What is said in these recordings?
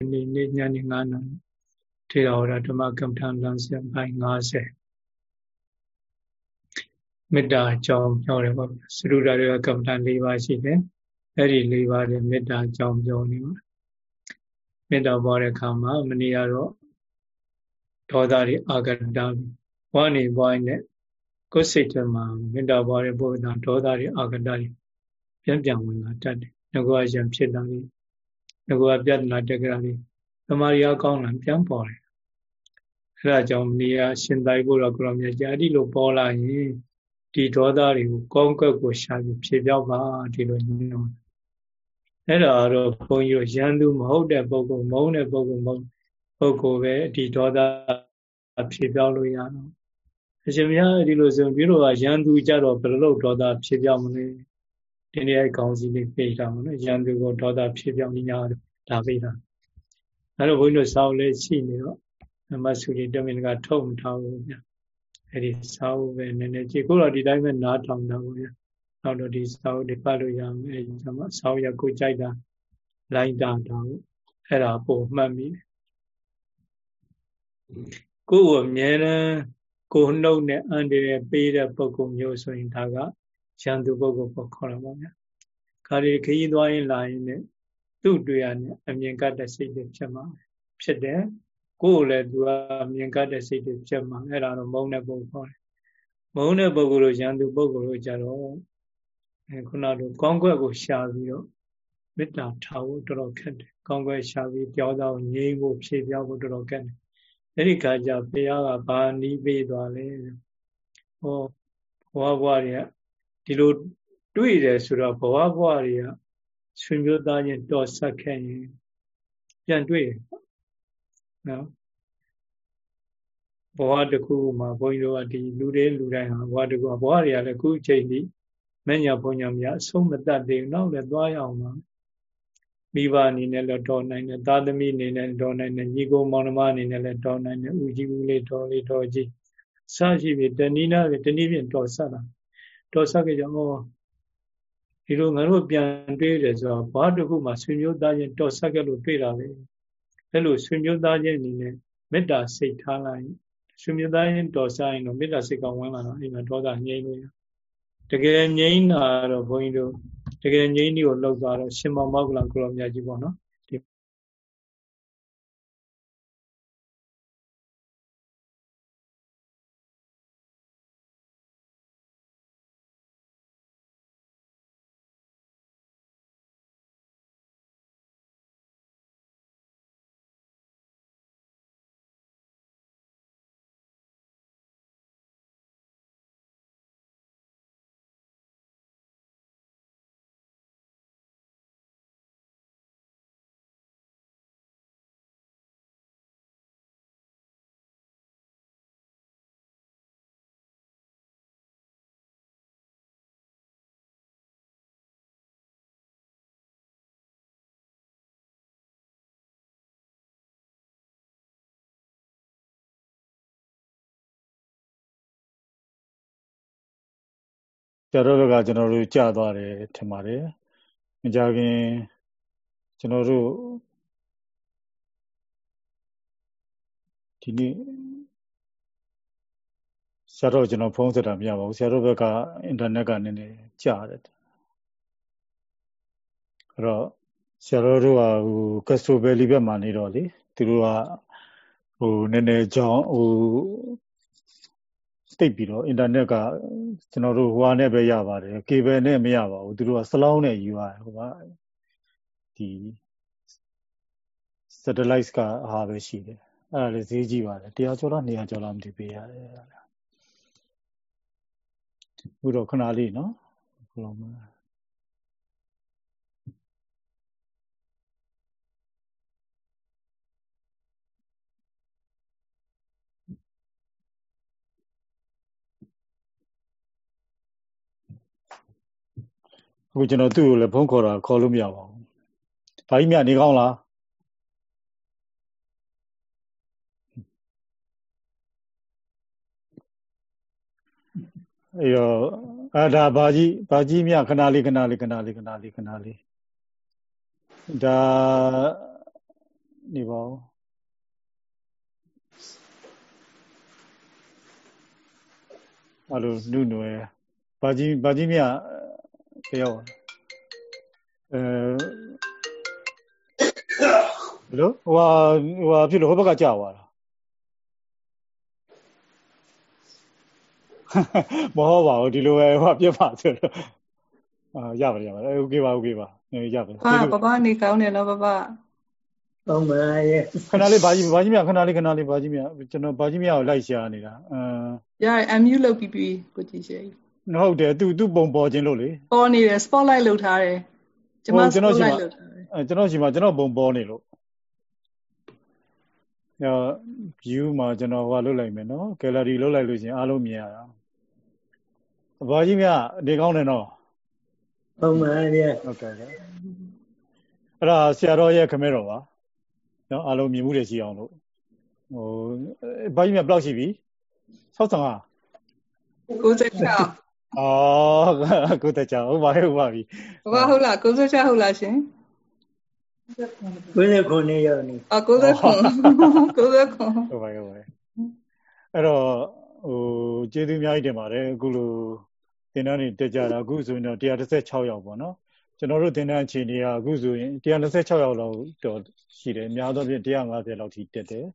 နေ့နေ့ညနေ9နာရီထေရဝါဒဓမ္မကမ္မထံလမ်းစဉ်ပိုင်း50မေတ္တာအကြောင်းပြောတယ်ပေါ့စရုဒ္ဓတွေကကမ္မထံ၄ပါးရှိတယ်အဲ့ဒီ၄ပါးတွေမေတ္တာအကြောင်းပြောနေပါမေတ္တာပွားတဲ့အခါမှာမနေ့ကတော့ဒေါသတွေအာကတာဘွားနေဘွားနဲ့ကိုယ်စိတ်ထဲမှာမေတ္တာပွားတဲ့ပုဂ္ဂိုလ်ဒေါသတွေအာကတာတွေပြန်ပြန်ဝင်လာတတ်တယ်ငကောရံဖြစ်တာလေ ငကောပြဒနာတက္ကရာလေးသမာရိယကောင်းလာပြန်ပေါ်တယ်အဲဒါကြောင့်နေရာရှင်သာရိပုတ္တရာကိုရောမြတ်ကြာဒီလိုပေါ်လာရင်ဒီဒေါသတွေကိုကောင်းကွက်ကိုရှာပြီးဖြေပြောက်ပါဒီလိုညွှန်တော့အဲ့ဒါတော့ဘုန်းကြီးတို့ရန်သူမဟုတ်တဲ့ပုဂ္ဂိုလ်မုန်းတဲ့ပုဂ္ဂိုလ်မဟုတ်ပုဂ္ဂိုလ်ပဲဒီဒေါသဖြေပြောက်လို့ရတော့အရှင်မြတ်ဒီလိုဆိုပြီးတော့ရန်သူကြတော့ဘယ်လိုဒေါသဖြေပြောက်မလဲ ဒီနေ့အကောင်းစီလေးပြေးတာမလို့ရန်သူကိုဒေါသဖြေပြောင်းညာဒါပြေးတာအဲတော့ဘုန်းကြီးတို့စောက်လေးရှိနေတော့မဆူရီတမင်ကထုတ်မထားဘူးဗျအဲ့ဒီစောက်ပဲနည်းနည်းကြည့်ကိုတော့ဒီတိုင်းပဲနားထောင်တာဘူးဗျနောက်တော့ဒီစောက်တွေပတ်လို့ရမယ်အဲဒါမှစောက်ရကိုကြိုက်တာလိုင်းတာတော့အဲ့ဒါပို့မှတ်မိကိုယ်ကိုအမြဲတမ်းကိုနှုတ်နဲ့အန်တရပေးတဲ့ပုံကုမျိုးဆိုရင်ဒါက ရန်သူပုဂ္ဂိုလ်ပေါ့ခေါ်တာပေါ့ဗျာခါဒီခရီးသွားရင်လာရင်လည်းသူ့တွေ့ရတဲ့အမြင်ကတဲ့စိတ်တွေဖြစ်မှာဖြစ်တယ်ကိုယ်လည်းသူကအမြင်ကတဲ့စိတ်တွေဖြစ်မှာအဲ့ဒါတော့မုန်းတဲ့ပုဂ္ဂိုလ်ခေါ်တယ်မုန်းတဲ့ပုဂ္ဂိုလ်တို့ရန်သူပုဂ္ဂိုလ်တို့ကြတော့အဲခုနကကောင်းကွက်ကိုရှာပြီးတော့မေတ္တာထားဖို့တော်တော်ခက်တယ်ကောင်းကွက်ရှာပြီးကြောက်တော့ငြိမ်းဖို့ဖြေပြောင်းဖို့တော်တော်ခက်တယ်အဲ့ဒီခါကျဘုရားကဘာနီးပေးသွားလဲဟောဘဝဘဝတွေက ဒီလိုတွေ့တယ်ဆိုတော့ဘဝဘဝတွေကဆွေမျိုးသားချင်းတော်ဆက်ခဲ့ရင်ပြန်တွေ့တယ်နော်ဘဝတစ်ခုမှာဘုန်းကြီးတို့ကဒီလူတွေလူတိုင်းဟာဘဝတစ်ခုဘဝတွေကလည်းခုချိန်ဒီမညာဘုံညာများအဆုံးမတတ်သေးဘူးနောက်လည်းသွားရအောင်ပါမိဘအနေနဲ့လည်းတော်နိုင်တယ်သားသမီးအနေနဲ့တော်နိုင်တယ်ညီကိုမောင်နှမအနေနဲ့လည်းတော်နိုင်တယ်ဦးကြီးဦးလေးတော်လေးတော်ကြီးစရှိပြီတဏီနာပဲတဏီဖြင့်တော်ဆက်တာ တော်ဆက်ကြကြောင်းဒီလိုငါတို့ပြန်တွေးတယ်ဆိုတော့ဘာတစ်ခုမှဆွေမျိုးသားချင်းတော်ဆက်ကလို့တွေ့တာပဲအဲ့လိုဆွေမျိုးသားချင်းအနေနဲ့မေတ္တာစိတ်ထားလိုက်ဆွေမျိုးသားချင်းတော်ဆိုင်တော့မေတ္တာစိတ်ကဝင်လာတော့အိမ်မှာဒေါသငြိမ်းလို့တကယ်ငြိမ်းတာတော့ဘုန်းကြီးတို့တကယ်ငြိမ်းဒီကိုလောက်သွားတော့ရှင်မောင်မောက်ကလကိုရောမြတ်ကြီးပေါ့နော် ဆရာတော်ဘက်ကကျွန်တော်တို့ကြာသွားတယ်ထင်ပါတယ်မကြခင်ကျွန်တော်တို့ဒီနေ့ဆရာတော်ကျွန်တော်ဖုန်းဆက်တာမရပါဘူးဆရာတော်ဘက်ကအင်တာနက်ကနည်းနည်းကြာတယ်အဲ့တော့ဆရာတော်တို့ကဟိုကက်စတိုဘယ်လီဘက်မှာနေတော့လေသူတို့ကဟိုနည်းနည်းကြောင်းဟို တိတ်ပြီးတော့အင်တာနက်ကကျွန်တော်တို့ဟိုဟာနဲ့ပဲရပါတယ်ကေဘယ်နဲ့မရပါဘူးသူတို့ကစလောင်းနဲ့ယူရတယ်ဟိုကဒီ satellite ကအားပဲရှိတယ်အဲ့ဒါလည်းဈေးကြီးပါတယ်100ကျော်လား200ကျော်လားမသိပေးရတယ်အဲ့ဒါအခုတော့ခဏလေးနော်ဘယ်လိုမှ အခုကျွန်တော်သူ့ကိုလည်းဖုန်းခေါ်တာခေါ်လို့မရပါဘူး။ဘာကြီးမြနေကောင်းလား။အဲ့တော့အာဒါဘာကြီးဘာကြီးမြခဏလေးခဏလေးခဏလေးခဏလေးခဏလေးဒါနေပါဦးအဲ့လိုနုနွယ်ဘာကြီးဘာကြီးမြ တယောက်အဲဘလို့ဟိုဟာဟိုဟာဖြစ်လို့ဟိုဘက်ကကြာသွားတာမဟုတ်ပါဘူးဒီလိုပဲဟိုပြတ်ပါဆိုတော့အာရပါတယ်ရပါတယ်โอเคပါโอเคပါနေရပါတယ်ဟာပပနေကောင်းတယ်နော်ပပဟုတ်ပါရဲ့ခဏလေးဘာကြီးဘာကြီးမြခဏလေးခဏလေးဘာကြီးမြကျွန်တော်ဘာကြီးမြကိုလိုက်ရှာနေတာအမ်ရတယ် MU လုပ်ပြီးပြီကိုကြည့်ရှေ ဟုတ်တယ်သူသူပုံပေါ်ခြင်းလို့လေပေါ်နေတယ် spotlight လုပ်ထားတယ်ကျွန်မ spotlight လုပ်ထားတယ်အဲကျွန်တော်ရှိမှာကျွန်တော်ပုံပေါ်နေလို့အဲ view မှာကျွန်တော်ဟိုလုပ်လိုက်မယ်နော် gallery လုပ်လိုက်လို့ရှင်အားလုံးမြင်ရတာဘာကြီးမြနေကောင်းတယ်နော်ဟုတ်ပါရဲ့ဟုတ်ကဲ့အဲ့ဒါဆရာတော်ရဲ့ခမဲတော်ပါနော်အားလုံးမြင်မှုတွေရှိအောင်လို့ဟိုဘာကြီးမြဘယ်လောက်ရှိပြီ65 96 အော်ကိုတချာဟုတ်ပါဟုတ်ပါပြီဘာဟုတ်လား96ဟုတ်လားရှင်90ခုနှစ်ရောက်နေအာ90ခု90ခုဟုတ်ပါဟုတ်ပါအဲ့တော့ဟိုကျေးဇူးအများကြီးတင်ပါတယ်အခုလိုသင်တန်းတွေတက်ကြတာအခုဆိုရင်တော့136ယောက်ပေါ့နော်ကျွန်တော်တို့သင်တန်းအခြေအနေကအခုဆိုရင်126ယောက်လောက်တော့ရှိတယ်အများသောဖြင့်150လောက်ထိတက်တယ်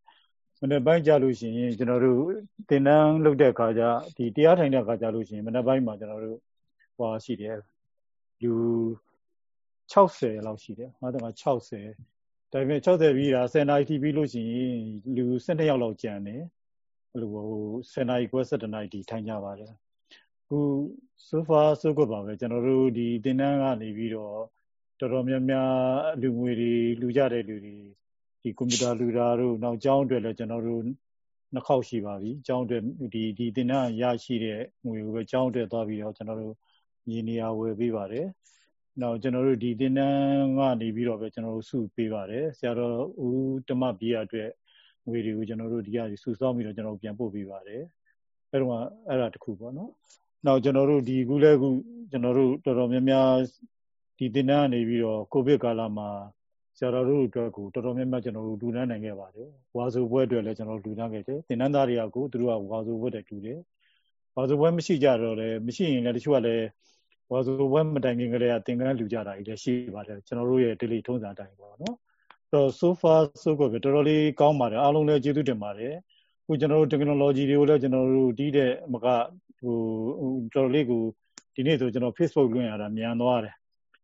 မနေ့ပိုင်းကြလို့ရှိရင်ကျွန်တော်တို့သင်တန်းလုပ်တဲ့အခါကျဒီတရားထိုင်တဲ့အခါကျလို့ရှိရင်မနေ့ပိုင်းမှာကျွန်တော်တို့ဟွာရှိတယ်လူ60လောက်ရှိတယ်ငါတို့က60ဒါပေမဲ့60ပြီးတာ10နာရီပြီးလို့ရှိရင်လူ12ယောက်လောက်ကျန်တယ်အဲ့လိုဟို10နာရီခွဲ17နာရီဒီထိုင်ကြပါတယ်ခုဆိုဖာဆိုကပါပဲကျွန်တော်တို့ဒီသင်တန်းကနေပြီးတော့တော်တော်များများလူငွေတွေလူကြတဲ့လူတွေ ဒီကွန်ပျူတာလူတာတို့နောက်ကျောင်းအတွက်လည်းကျွန်တော်တို့နှစ်ခေါက်ရှိပါပြီကျောင်းအတွက်ဒီဒီသင်တန်းရရှိတဲ့ငွေကိုပဲကျောင်းအတွက်သွားပြီးတော့ကျွန်တော်တို့ညီနေရာဝယ်ပေးပါတယ်နောက်ကျွန်တော်တို့ဒီသင်တန်းကနေပြီးတော့ပဲကျွန်တော်တို့စုပေးပါတယ်ဆရာတော်ဦးတမဘီယာအတွက်ငွေတွေကိုကျွန်တော်တို့ဒီကစုဆောင်းပြီးတော့ကျွန်တော်ပြန်ပို့ပေးပါတယ်အဲ့တော့အဲ့ဒါတခုပေါ့နော်နောက်ကျွန်တော်တို့ဒီခုလဲခုကျွန်တော်တို့တော်တော်များများဒီသင်တန်းကနေပြီးတော့ကိုဗစ်ကာလမှာဆ ရာတော်တို့အတွက်ကိုတော်တော်များများကျွန်တော်တို့လူနန်းနိုင်ခဲ့ပါတယ်ဝါဆိုပွဲအတွက်လည်းကျွန်တော်တို့လူနန်းခဲ့တယ်သင်တန်းသားတွေကကိုသူတို့ကဝါဆိုပွဲတွေတူတယ်ဝါဆိုပွဲမရှိကြတော့လည်းမရှိရင်လည်းတချို့ကလည်းဝါဆိုပွဲမတိုင်ခင်ကလေးကသင်္ကန်းလူကြတာကြီးလည်းရှိပါတယ်ကျွန်တော်တို့ရဲ့ daily ထုံးစံအတိုင်းပေါ့နော်အဲ့တော့ so far so good ပဲတော်တော်လေးကောင်းပါတယ်အားလုံးလည်းကျေးဇူးတင်ပါတယ်ခုကျွန်တော်တို့ technology တွေကိုလည်းကျွန်တော်တို့တီးတဲ့မကဟိုတော်တော်လေးကိုဒီနေ့ဆိုကျွန်တော် Facebook လွှင့်ရတာမြန်သွားတယ်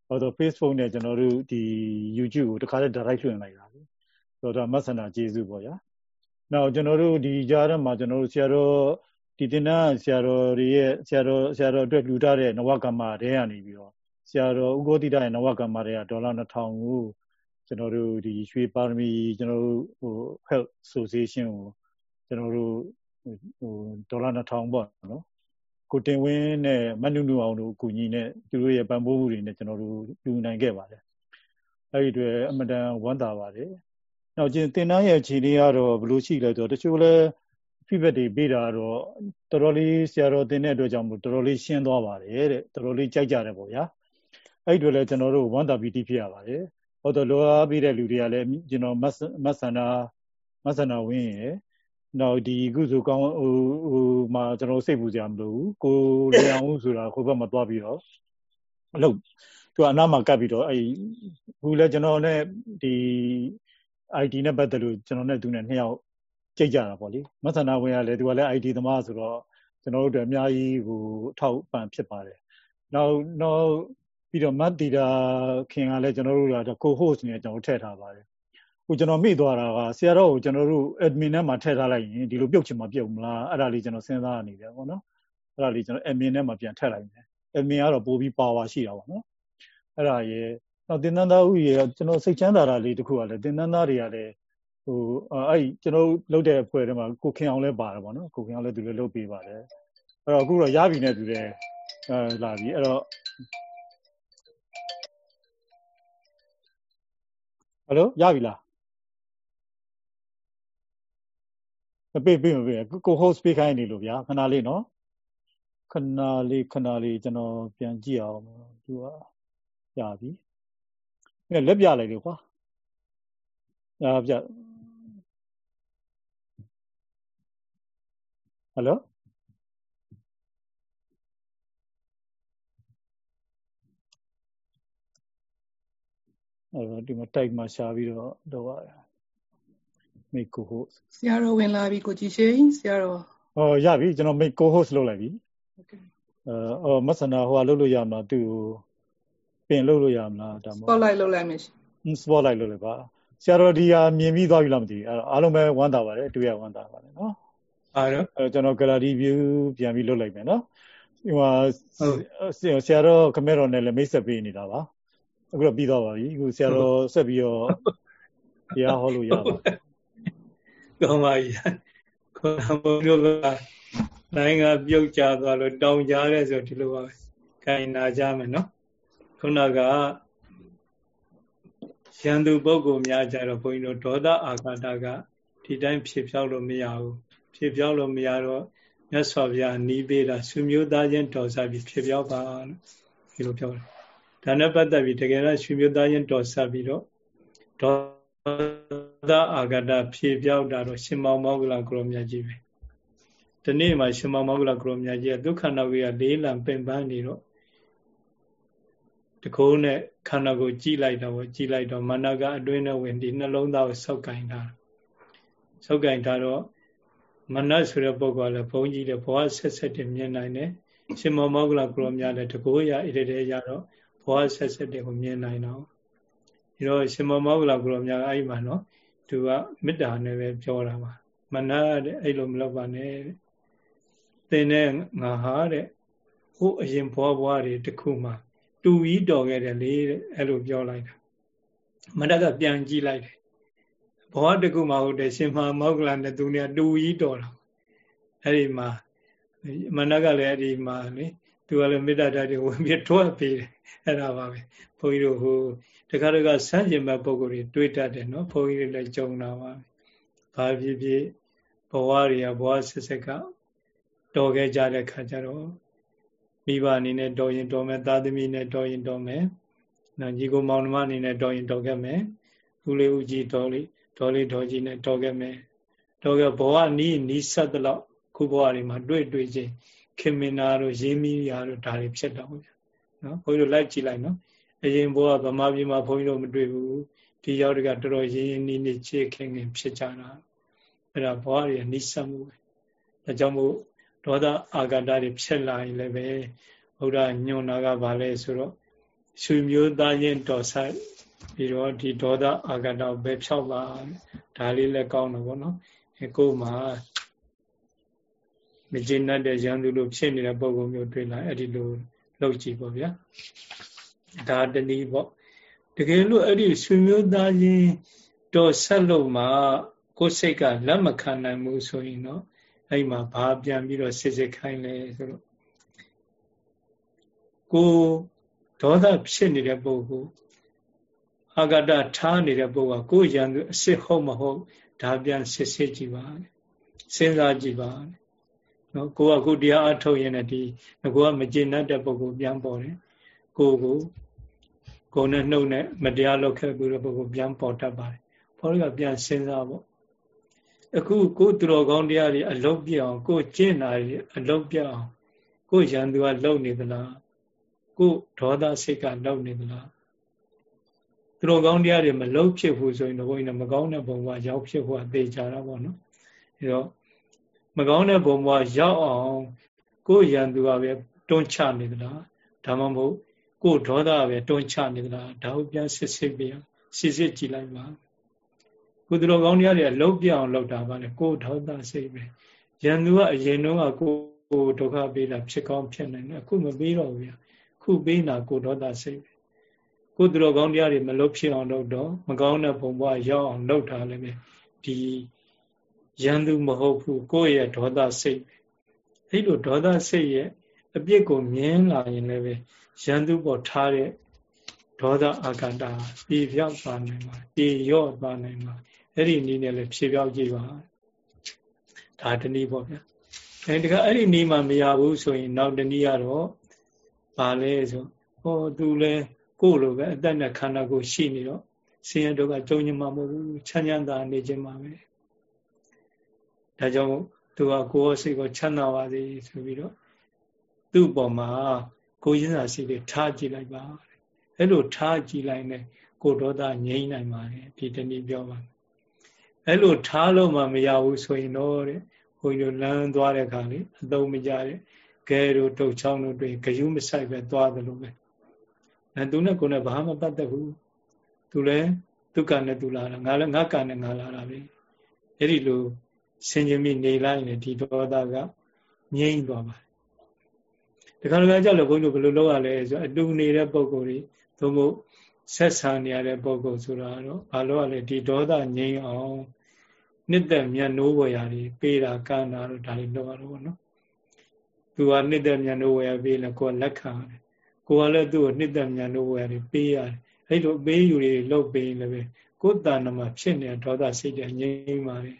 ဟိုတော့ Facebook နဲ့ကျွန်တော်တို့ဒီ YouTube ကိုတခါတည်း direct လွှင့်လိုက်တာပြီဆိုတော့မဆန္ဒကျေးဇူးပေါ့ဗျာနောက်ကျွန်တော်တို့ဒီကြားထဲမှာကျွန်တော်တို့ဆရာတော်ဒီတင်နာဆရာတော်တွေရဲ့ဆရာတော်ဆရာတော်အတွက်လူထားတဲ့နဝကမ္မတဲကနေပြီးတော့ဆရာတော်ဥက္ကိုတိတရဲ့နဝကမ္မတဲကဒေါ်လာ2000ကိုကျွန်တော်တို့ဒီရွှေပါရမီကျွန်တော်တို့ဟို health association ကိုကျွန်တော်တို့ဟိုဒေါ်လာ2000ပေါ့နော် ကိုတင်ဝင်းနဲ့မနုနုအောင်တို့အကူညီနဲ့သူတို့ရဲ့ပံ့ပိုးမှုတွေနဲ့ကျွန်တော်တို့လူနိုင်ခဲ့ပါတယ်အဲ့ဒီတွေအမတန်ဝမ်းသာပါတယ်နောက်ကျင်တင်တန်းရဲ့ခြေလေးကတော့ဘယ်လိုရှိလဲဆိုတော့တချို့လဲ feedback တွေပေးတာတော့တော်တော်လေးဆရာတော်တင်တဲ့အတွက်ကြောင့်မို့တော်တော်လေးရှင်းသွားပါတယ်တဲ့တော်တော်လေးကြိုက်ကြတယ်ပေါ့ဗျာအဲ့ဒီတွေလဲကျွန်တော်တို့ဝမ်းသာပီတိဖြစ်ရပါတယ်ဟောတော့လောအားပေးတဲ့လူတွေကလည်းကျွန်တော်မတ်ဆန္ဒမတ်ဆန္ဒဝင်းရယ် နောက်ဒီကုစုကောင်းဟိုဟိုမှာကျွန်တော်စိတ်ပူစရာမလိုဘူးကိုလျောင်ဦးဆိုတာခိုးဘက်မှာသွားပြီးတော့အလုပ်သူကအနားမှာကပ်ပြီးတော့အဲ့ခုလဲကျွန်တော်နဲ့ဒီ ID နဲ့ပတ်သက်လို့ကျွန်တော်နဲ့သူနဲ့နှစ်ယောက်ကြိတ်ကြတာပေါ့လေမဆန္ဒဝင်ရလဲသူကလည်း ID သမားဆိုတော့ကျွန်တော်တို့အတွက်အများကြီးဟိုအထောက်ပံ့ဖြစ်ပါတယ်နောက်နောက်ပြီးတော့မတ်တီတာခင်ကလည်းကျွန်တော်တို့ကကို host နဲ့ကျွန်တော်ထည့်ထားပါတယ် ဟိုကျွန်တော်မိသွားတာကဆရာတော်ကိုကျွန်တော်တို့ admin နဲ့မှာထည့်ထားလိုက်ရင်ဒီလိုပြုတ်ချင်မှပြုတ်မလားအဲ့ဒါလေးကျွန်တော်စဉ်းစားနေတယ်ပေါ့နော်အဲ့ဒါလေးကျွန်တော် admin နဲ့မှာပြန်ထည့်လိုက်မယ် admin ကတော့ပို့ပြီး power ရှိတာပေါ့နော်အဲ့ဒါရေနောက်တင်တန်းသားဥရေကျွန်တော်စိတ်ချမ်းသာတာလေးတခုကလည်းတင်တန်းသားတွေကလည်းဟိုအဲ့ကျွန်တော်လုပ်တဲ့အဖွဲ့ထဲမှာကိုခင်အောင်လည်းပါတယ်ပေါ့နော်ကိုခင်အောင်လည်းသူလည်းလုပ်ပေးပါတယ်အဲ့တော့အခုတော့ရပြီနဲ့သူလည်းအဲလာပြီအဲ့တော့ဟယ်လိုရပြီလား မပေးပေးမပေးကို host ပေးခိုင်းနေလို့ဗျာခဏလေးနော်ခဏလေးခဏလေးကျွန်တော်ပြန်ကြည့်အောင်သူကရပြီအဲလက်ပြလိုက်လို့ကွာအာပြဟယ်လိုအဲ့တော့ဒီမှာ type မှာရှာပြီးတော့တော့ရတယ် မိတ်ကို host ဆရာတော်ဝင်လာပြီကိုကြည်ရှိဆရာတော်ဟောရပြီကျွန်တော်မိတ်ကို host လုပ်လိုက်ပြီအဲအော်မဆနာဟိုကလုပ်လို့ရမှာသူ့ကိုပင်လုပ်လို့ရမလားဒါမှ spotlight လုပ်လိုက်မယ် spotlight လုပ်လိုက်ပါဆရာတော်ဒီဟာမြင်ပြီးသွားပြီလားမသိဘူးအဲ့တော့အားလုံးပဲဝမ်းသာပါတယ်တွေ့ရဝမ်းသာပါတယ်နော်အားတော့အဲ့ကျွန်တော် gallery view ပြန်ပြီးလုပ်လိုက်မယ်နော်ဒီမှာဆရာတော်ခမဲတော်နဲ့လည်းမိတ်ဆက်ပေးနေတာပါအခုတော့ပြီးသွားပါပြီအခုဆရာတော်ဆက်ပြီးတော့တရားဟောလို့ရပါ ကောင်းပါပြီခေါင်းဘုံတို့ကနိုင်ငံပြုတ်ကြသွားလို့တောင်ကြားရဲဆိုဒီလိုပါပဲခိုင်နာကြမယ်နော်ခုနကရန်သူပုဂ္ဂိုလ်များကြတော့ဘုန်းကြီးတို့ဒေါသအာကာတကဒီတိုင်းဖြေဖြောက်လို့မရဘူးဖြေဖြောက်လို့မရတော့မြတ်စွာဘုရားနီးပေးတာဆွေမျိုးသားချင်းတော်စားပြီးဖြေဖြောက်ပါဒီလိုပြောတယ်ဒါနဲ့ပတ်သက်ပြီးတကယ်တော့ဆွေမျိုးသားချင်းတော်စားပြီးတော့ဒေါ သအာကာတဖြေဖြောက်တာတော့ရှင်မောင်မောကလကရောမြတ်ကြီးပဲဒီနေ့မှာရှင်မောင်မောကလကရောမြတ်ကြီးကဒုက္ခနာဝေကလေးလံပင်ပန်းနေတော့တကိုးနဲ့ခန္ဓာကိုကြည်လိုက်တော့ကြည်လိုက်တော့မနကအတွင်းနဲ့ဝင်ဒီနှလုံးသားကိုစောက်ကင်တာစောက်ကင်တာတော့မနတ်ဆိုတဲ့ပုဂ္ဂိုလ်ကလည်းဘုန်းကြီးတဲ့ဘဝဆက်ဆက်တင်မြင်နိုင်တယ်ရှင်မောမောကလကရောများလည်းတကိုးရဣတရေရတော့ဘဝဆက်ဆက်တင်ကိုမြင်နိုင်တော့ ဒီတော့ရှင်မောမောကလကရောများအဲ့ဒီမှာနော်သူကမေတ္တာနဲ့ပဲပြောတာပါမနတ်တဲ့အဲ့လိုမလုပ်ပါနဲ့သင်နဲ့ငါဟာတဲ့ဟိုအရင်ဘဝဘဝတွေတခုမှတူပြီးတော်ခဲ့တယ်လေတဲ့အဲ့လိုပြောလိုက်တာမတကပြန်ကြည့်လိုက်တယ်ဘဝတခုမှဟုတ်တယ်ရှင်မမောက္ကလနဲ့သူနဲ့တူပြီးတော်တာအဲ့ဒီမှာမနကလည်းအဲ့ဒီမှာလေ သူကလည်းမေတ္တာဓာတ်တွေဝင်ပြီးထွတ်ပေးတယ်အဲ့ဒါပါပဲဘုန်းကြီးတို့ဟိုတခါတခါဆန့်ကျင်မဲ့ပုံကိုယ်တွေတွေးတတ်တယ်နော်ဘုန်းကြီးတွေလည်းကြုံတာပါဘာဖြစ်ဖြစ်ဘဝတွေကဘဝဆက်ဆက်ကတော်ခဲ့ကြတဲ့ခါကျတော့မိဘအနေနဲ့တော်ရင်တော်မယ်သားသမီးနဲ့တော်ရင်တော်မယ်နော်ညီကိုမောင်နှမအနေနဲ့တော်ရင်တော်ခဲ့မယ်ဦးလေးဦးကြီးတော်လေးတော်လေးတော်ကြီးနဲ့တော်ခဲ့မယ်တော်ခဲ့ဘဝနီးနီးဆက်တဲ့လောက်ခုဘဝတွေမှာတွေ့တွေ့ချင်း ခင်မင်နာတို့ရင်းမီးရာတို့ဒါတွေဖြစ်တော့ဗျာနော်ဘုန်းကြီးတို့လိုက်ကြည့်လိုက်နော်အရင်ဘဝဗမာပြည်မှာဘုန်းကြီးတို့မတွေ့ဘူးဒီရောက်တကတော်တော်ရင်းရင်းနှီးနှီးချေခင်ခင်ဖြစ်ကြတာအဲ့ဒါဘဝတွေနီးစပ်မှုပဲဒါကြောင့်မို့ဒေါသအာဂတတွေဖြစ်လာရင်လည်းပဲဘုရားညွန်တာကဘာလဲဆိုတော့ဆွေမျိုးသားချင်းတော်ဆိုင်ပြီးတော့ဒီဒေါသအာဂတပဲဖြောက်ပါဒါလေးလည်းကောင်းတယ်ဗောနော်ကိုယ်မှာ မကျေနပ်တဲ့ရန်သူလိုဖြစ်နေတဲ့ပုံကုမျိုးတွေ့လာအဲ့ဒီလိုလုပ်ကြည့်ပေါ့ဗျာဒါတနည်းပေါ့တကယ်လို့အဲ့ဒီဆွေမျိုးသားချင်းတော်ဆက်လို့မှကိုယ်စိတ်ကလက်မခံနိုင်ဘူးဆိုရင်တော့အဲ့မှာဘာပြန်ပြီးတော့စစ်စစ်ခိုင်းလဲဆိုတော့ကိုဒေါသဖြစ်နေတဲ့ပုဂ္ဂိုလ်အာဂတထားနေတဲ့ပုဂ္ဂိုလ်ကကိုယ်ရန်သူအစ်စ်ဟုတ်မဟုတ်ဒါပြန်စစ်စစ်ကြည့်ပါစဉ်းစားကြည့်ပါ နော်ကိုကကိုတရားအထုတ်ရင်လည်းဒီကိုကမကျေနပ်တဲ့ပုဂ္ဂိုလ်ပြန်ပေါ်တယ်ကိုကိုကိုနဲ့နှုတ်နဲ့မတရားလုပ်ခဲ့ပြီးတဲ့ပုဂ္ဂိုလ်ပြန်ပေါ်တတ်ပါတယ်ဘောရကပြန်စဉ်းစားဖို့အခုကိုသူတော်ကောင်းတရားတွေအလုတ်ပြအောင်ကိုကျင့်တာတွေအလုတ်ပြအောင်ကိုရန်သူကလုံနေသလားကိုဒေါသစိတ်ကလုံနေသလားသူတော်ကောင်းတရားတွေမလုံဖြစ်ဘူးဆိုရင်တော့ဘုန်းကြီးမကောင်းတဲ့ဘုံဘဝရောက်ဖြစ်ဖို့အသေးကြတာပေါ့နော်အဲတော့ မကောင်းတဲ့ဘုံဘဝရောက်အောင်ကိုရန်သူကပဲတွန်းချနေသလားဒါမှမဟုတ်ကိုဒေါသပဲတွန်းချနေသလားဒါကိုပြန်စစ်စစ်ပြစစ်စစ်ကြည့်လိုက်ပါကုသိုလ်ကောင်းတရားတွေလှုပ်ပြအောင်လှုပ်တာပါလေကိုဒေါသစိတ်ပဲရန်သူကအရင်တုန်းကကိုကိုဒုက္ခပေးတာဖြစ်ကောင်းဖြစ်နိုင်တယ်အခုမပေးတော့ဘူးဗျာခုပေးတာကိုဒေါသစိတ်ပဲကုသိုလ်ကောင်းတရားတွေမလှုပ်ဖြစ်အောင်လုပ်တော့မကောင်းတဲ့ဘုံဘဝရောက်အောင်လုပ်တာလည်းပဲဒီ ရန်သူမဟုတ်ဘူးကိုယ့်ရဲ့ဒေါသစိတ်ပဲအဲ့လိုဒေါသစိတ်ရဲ့အပြစ်ကိုမြင်လာရင်လည်းပဲရန်သူပေါ်ထားတဲ့ဒေါသအာကတာပြေပြောက်သွားနိုင်ပါပြေရော့သွားနိုင်ပါအဲ့ဒီနည်းနဲ့လည်းဖြေပြောက်ကြည့်ပါဒါတနည်းပေါ့ဗျာအဲဒီကအဲ့ဒီနည်းမှမရဘူးဆိုရင် နောက်တနည်းကတော့ဘာလဲဆိုဟောသူလဲကိုယ်လိုပဲအသက်နဲ့ခန္ဓာကိုယ်ရှိနေတော့ဆင်းရဲဒုက္ခကြုံညမှာမဟုတ်ဘူးချမ်းချမ်းသာနေခြင်းပါပဲ ဒါကြောင့်သူကကိုယ်စိတ်ကိုချမ်းသာပါစေဆိုပြီးတော့သူ့ပေါ်မှာကိုရင်းစာစိတ်တွေထားကြည့်လိုက်ပါအဲ့လိုထားကြည့်လိုက်နဲ့ကိုဒေါသငြိမ့်နိုင်ပါတယ်ဒီတနည်းပြောပါအဲ့လိုထားလို့မှမရဘူးဆိုရင်တော့တဲ့ဘုန်းကြီးတို့လမ်းသွားတဲ့ခါလေးအသုံးမကြတဲ့ဂဲတို့တုတ်ချောင်းတို့တွင်ဂယုမဆိုင်ပဲသွားတယ်လို့ပဲအဲသူနဲ့ကိုယ်နဲ့ဘာမှပတ်သက်ဘူးသူလည်းသူကနဲ့သူလာတာငါလည်းငါကနဲ့ငါလာတာပဲအဲ့ဒီလို ဆင်ခြင်မိနေလိုက်ရင်ဒီဒေါသကငြိမ့်သွားပါတခါတခါကြောက်လို့ဘုန်းကြီးတို့ဘယ်လိုလုပ်ရလဲဆိုအတူနေတဲ့ပုံကိုယ်တွေသို့မဟုတ်ဆက်ဆံနေရတဲ့ပုံကိုယ်ဆိုတာတော့ဘာလို့ရလဲဒီဒေါသငြိမ့်အောင်နှစ်သက်မြတ်နိုးဝယ်ရာတွေပေးတာကမ်းတာတော့ဒါတွေလုပ်ရတော့ဗောနော်သူကနှစ်သက်မြတ်နိုးဝယ်ရပေးလဲကိုယ်လက်ခံရတယ်ကိုယ်ကလည်းသူ့ကိုနှစ်သက်မြတ်နိုးဝယ်ရတယ်ပေးရတယ်အဲ့လိုပေးယူတွေလုပ်ပေးလည်းပဲကိုယ်တဏ္ဍမှာဖြစ်နေတဲ့ဒေါသစိတ်တွေငြိမ်းပါလေ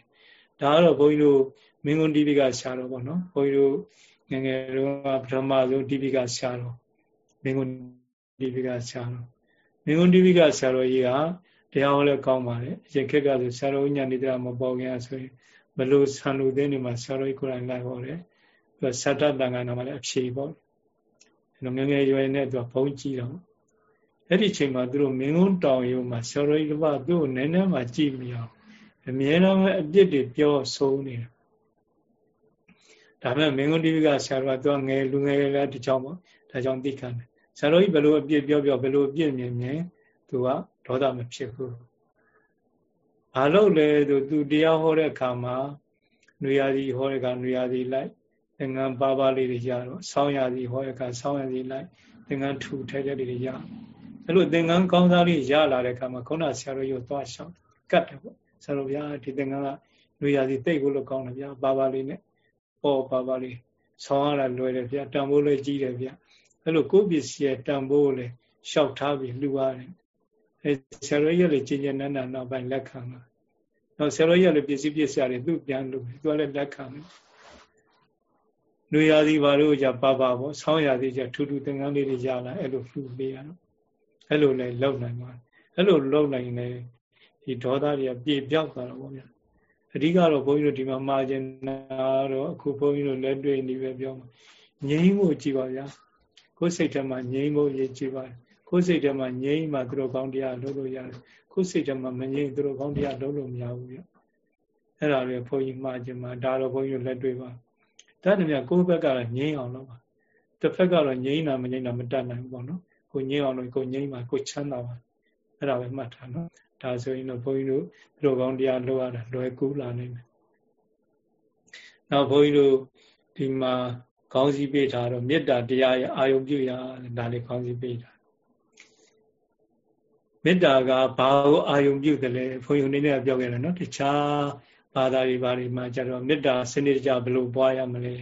ဒါကတော့ဘုန်းကြီးတို့မင်းကုန်းတိပိကဆရာတော်ပေါ့နော်ဘုန်းကြီးတို့ငငယ်တော့ပထမဆုံးတိပိကဆရာတော်မင်းကုန်းတိပိကဆရာတော်မင်းကုန်းတိပိကဆရာတော်ကြီးကတရားဟောလဲကောင်းပါလေအရင်ခက်ကဆိုဆရာတော်ညနေတရားမပေါ်ခင်ဆိုရင်ဘလို့ဆံလူသိနေမှာဆရာတော်ကြီးကိုယ်တိုင်လိုက်ဟောတယ်သူကသတ္တတန်ခါနာမှာလည်းအဖြေပေါ့အဲတော့ငငယ်ရွယ်နဲ့သူကဘုံကြည့်တော့အဲ့ဒီချိန်မှာသူတို့မင်းကုန်းတောင်ရုံမှာဆရာတော်ကြီးကသူ့ကိုနည်းနည်းမှကြည့်မရအောင် အမြဲတမ်းအပြစ်တွေပြောဆုံးနေတာဒါပေမဲ့မင်းကုန်းတိပိကဆရာတော်ကသူကငယ်လူငယ်လေးတကြောင်ပေါ့ဒါကြောင့်သိခံတယ်ဆရာတော်ကြီးဘယ်လိုအပြစ်ပြောပြောဘယ်လိုအပြစ်မြင်မြင်သူကဒေါသမဖြစ်ဘူးဘာလို့လဲဆိုသူတရားဟောတဲ့အခါမှာနွေရာသီဟောတဲ့အခါနွေရာသီလိုက်သင်္ကန်းပါးပါးလေးတွေရတော့ဆောင်းရာသီဟောတဲ့အခါဆောင်းရာသီလိုက်သင်္ကန်းထူထဲထဲလေးတွေရအဲ့လိုသင်္ကန်းကောင်းစားလေးရလာတဲ့အခါမှာခုနဆရာတော်ကြီးသွားရှောက်ကတ်တယ်ပေါ့ ဆရာတော်ဗျာဒီသင်္ကန်းကလူရစီတိတ်ကိုလို့ကောင်းတယ်ဗျာပါပါလေးနဲ့ပေါ်ပါပါလေးဆောင်းရတာလွယ်တယ်ဗျာတန်ဖိုးလည်းကြီးတယ်ဗျာအဲ့လိုကိုပစ္စည်းတန်ဖိုးလည်းလျှောက်ထားပြီးလှူရတယ်အဲဆရာတော်ရဲ့လေကျင့်ကြံနန္ဒနောက်ပိုင်းလက်ခံတာနောက်ဆရာတော်ရဲ့လေပစ္စည်းပစ္စည်းတွေသူ့ပြန်လို့သူကလည်းလက်ခံတယ်လူရစီဘာလို့ကြပါပါပေါ့ဆောင်းရစီကြထူထူသင်္ကန်းလေးတွေရလာအဲ့လိုလှူပေးရတော့အဲ့လိုလည်းလောက်နိုင်ပါတယ်အဲ့လိုလောက်နိုင်တယ် ဒီဒေါသတွေကပြေပြောက်သွားတော့ဗောဗျာအဓိကတော့ဘုန်းကြီးတို့ဒီမှာမှာကျင်တာတော့အခုဘုန်းကြီးတို့လက်တွေ့နေပဲပြောမှာငြိမ်းဖို့ကြည်ပါဗျာကိုယ်စိတ်ထဲမှာငြိမ်းဖို့ရည်ကြည်ပါတယ်ကိုယ်စိတ်ထဲမှာငြိမ်းမှသူတို့ကောင်းတရားလုပ်လို့ရတယ်ကိုယ်စိတ်ထဲမှာမငြိမ်းသူတို့ကောင်းတရားလုပ်လို့မရဘူးပြအဲ့ဒါလေးဘုန်းကြီးမှားခြင်းမှာဒါတော့ဘုန်းကြီးလက်တွေ့ပါဒါတည်းများကိုယ်ဘက်ကလည်းငြိမ်းအောင်လုပ်ပါတစ်ဖက်ကတော့ငြိမ်းတာမငြိမ်းတာမတတ်နိုင်ဘူးပေါ့နော်ကိုငြိမ်းအောင်လို့ကိုငြိမ်းပါကိုချမ်းသာပါအဲ့ဒါပဲမှတ်ထားနော် ဒါဆိုရင်တော့ဘုန်းကြီးတို့သူတို့ကောင်းတရားလုပ်ရတာလွယ်ကူလာနိုင်မယ်နောက်ဘုန်းကြီးတို့ဒီမှာကောင်းစီပေးထားတော့မေတ္တာတရားရဲ့အာယုံပြုရဒါလေးကောင်းစီပေးထားမေတ္တာကဘာကိုအာယုံပြုတယ်လဲဘုန်းကြီးနေနေပြောခဲ့တယ်နော်တခြားဘာသာတွေဘာတွေမှာကျတော့မေတ္တာစနစ်တကျဘယ်လိုပွားရမလဲ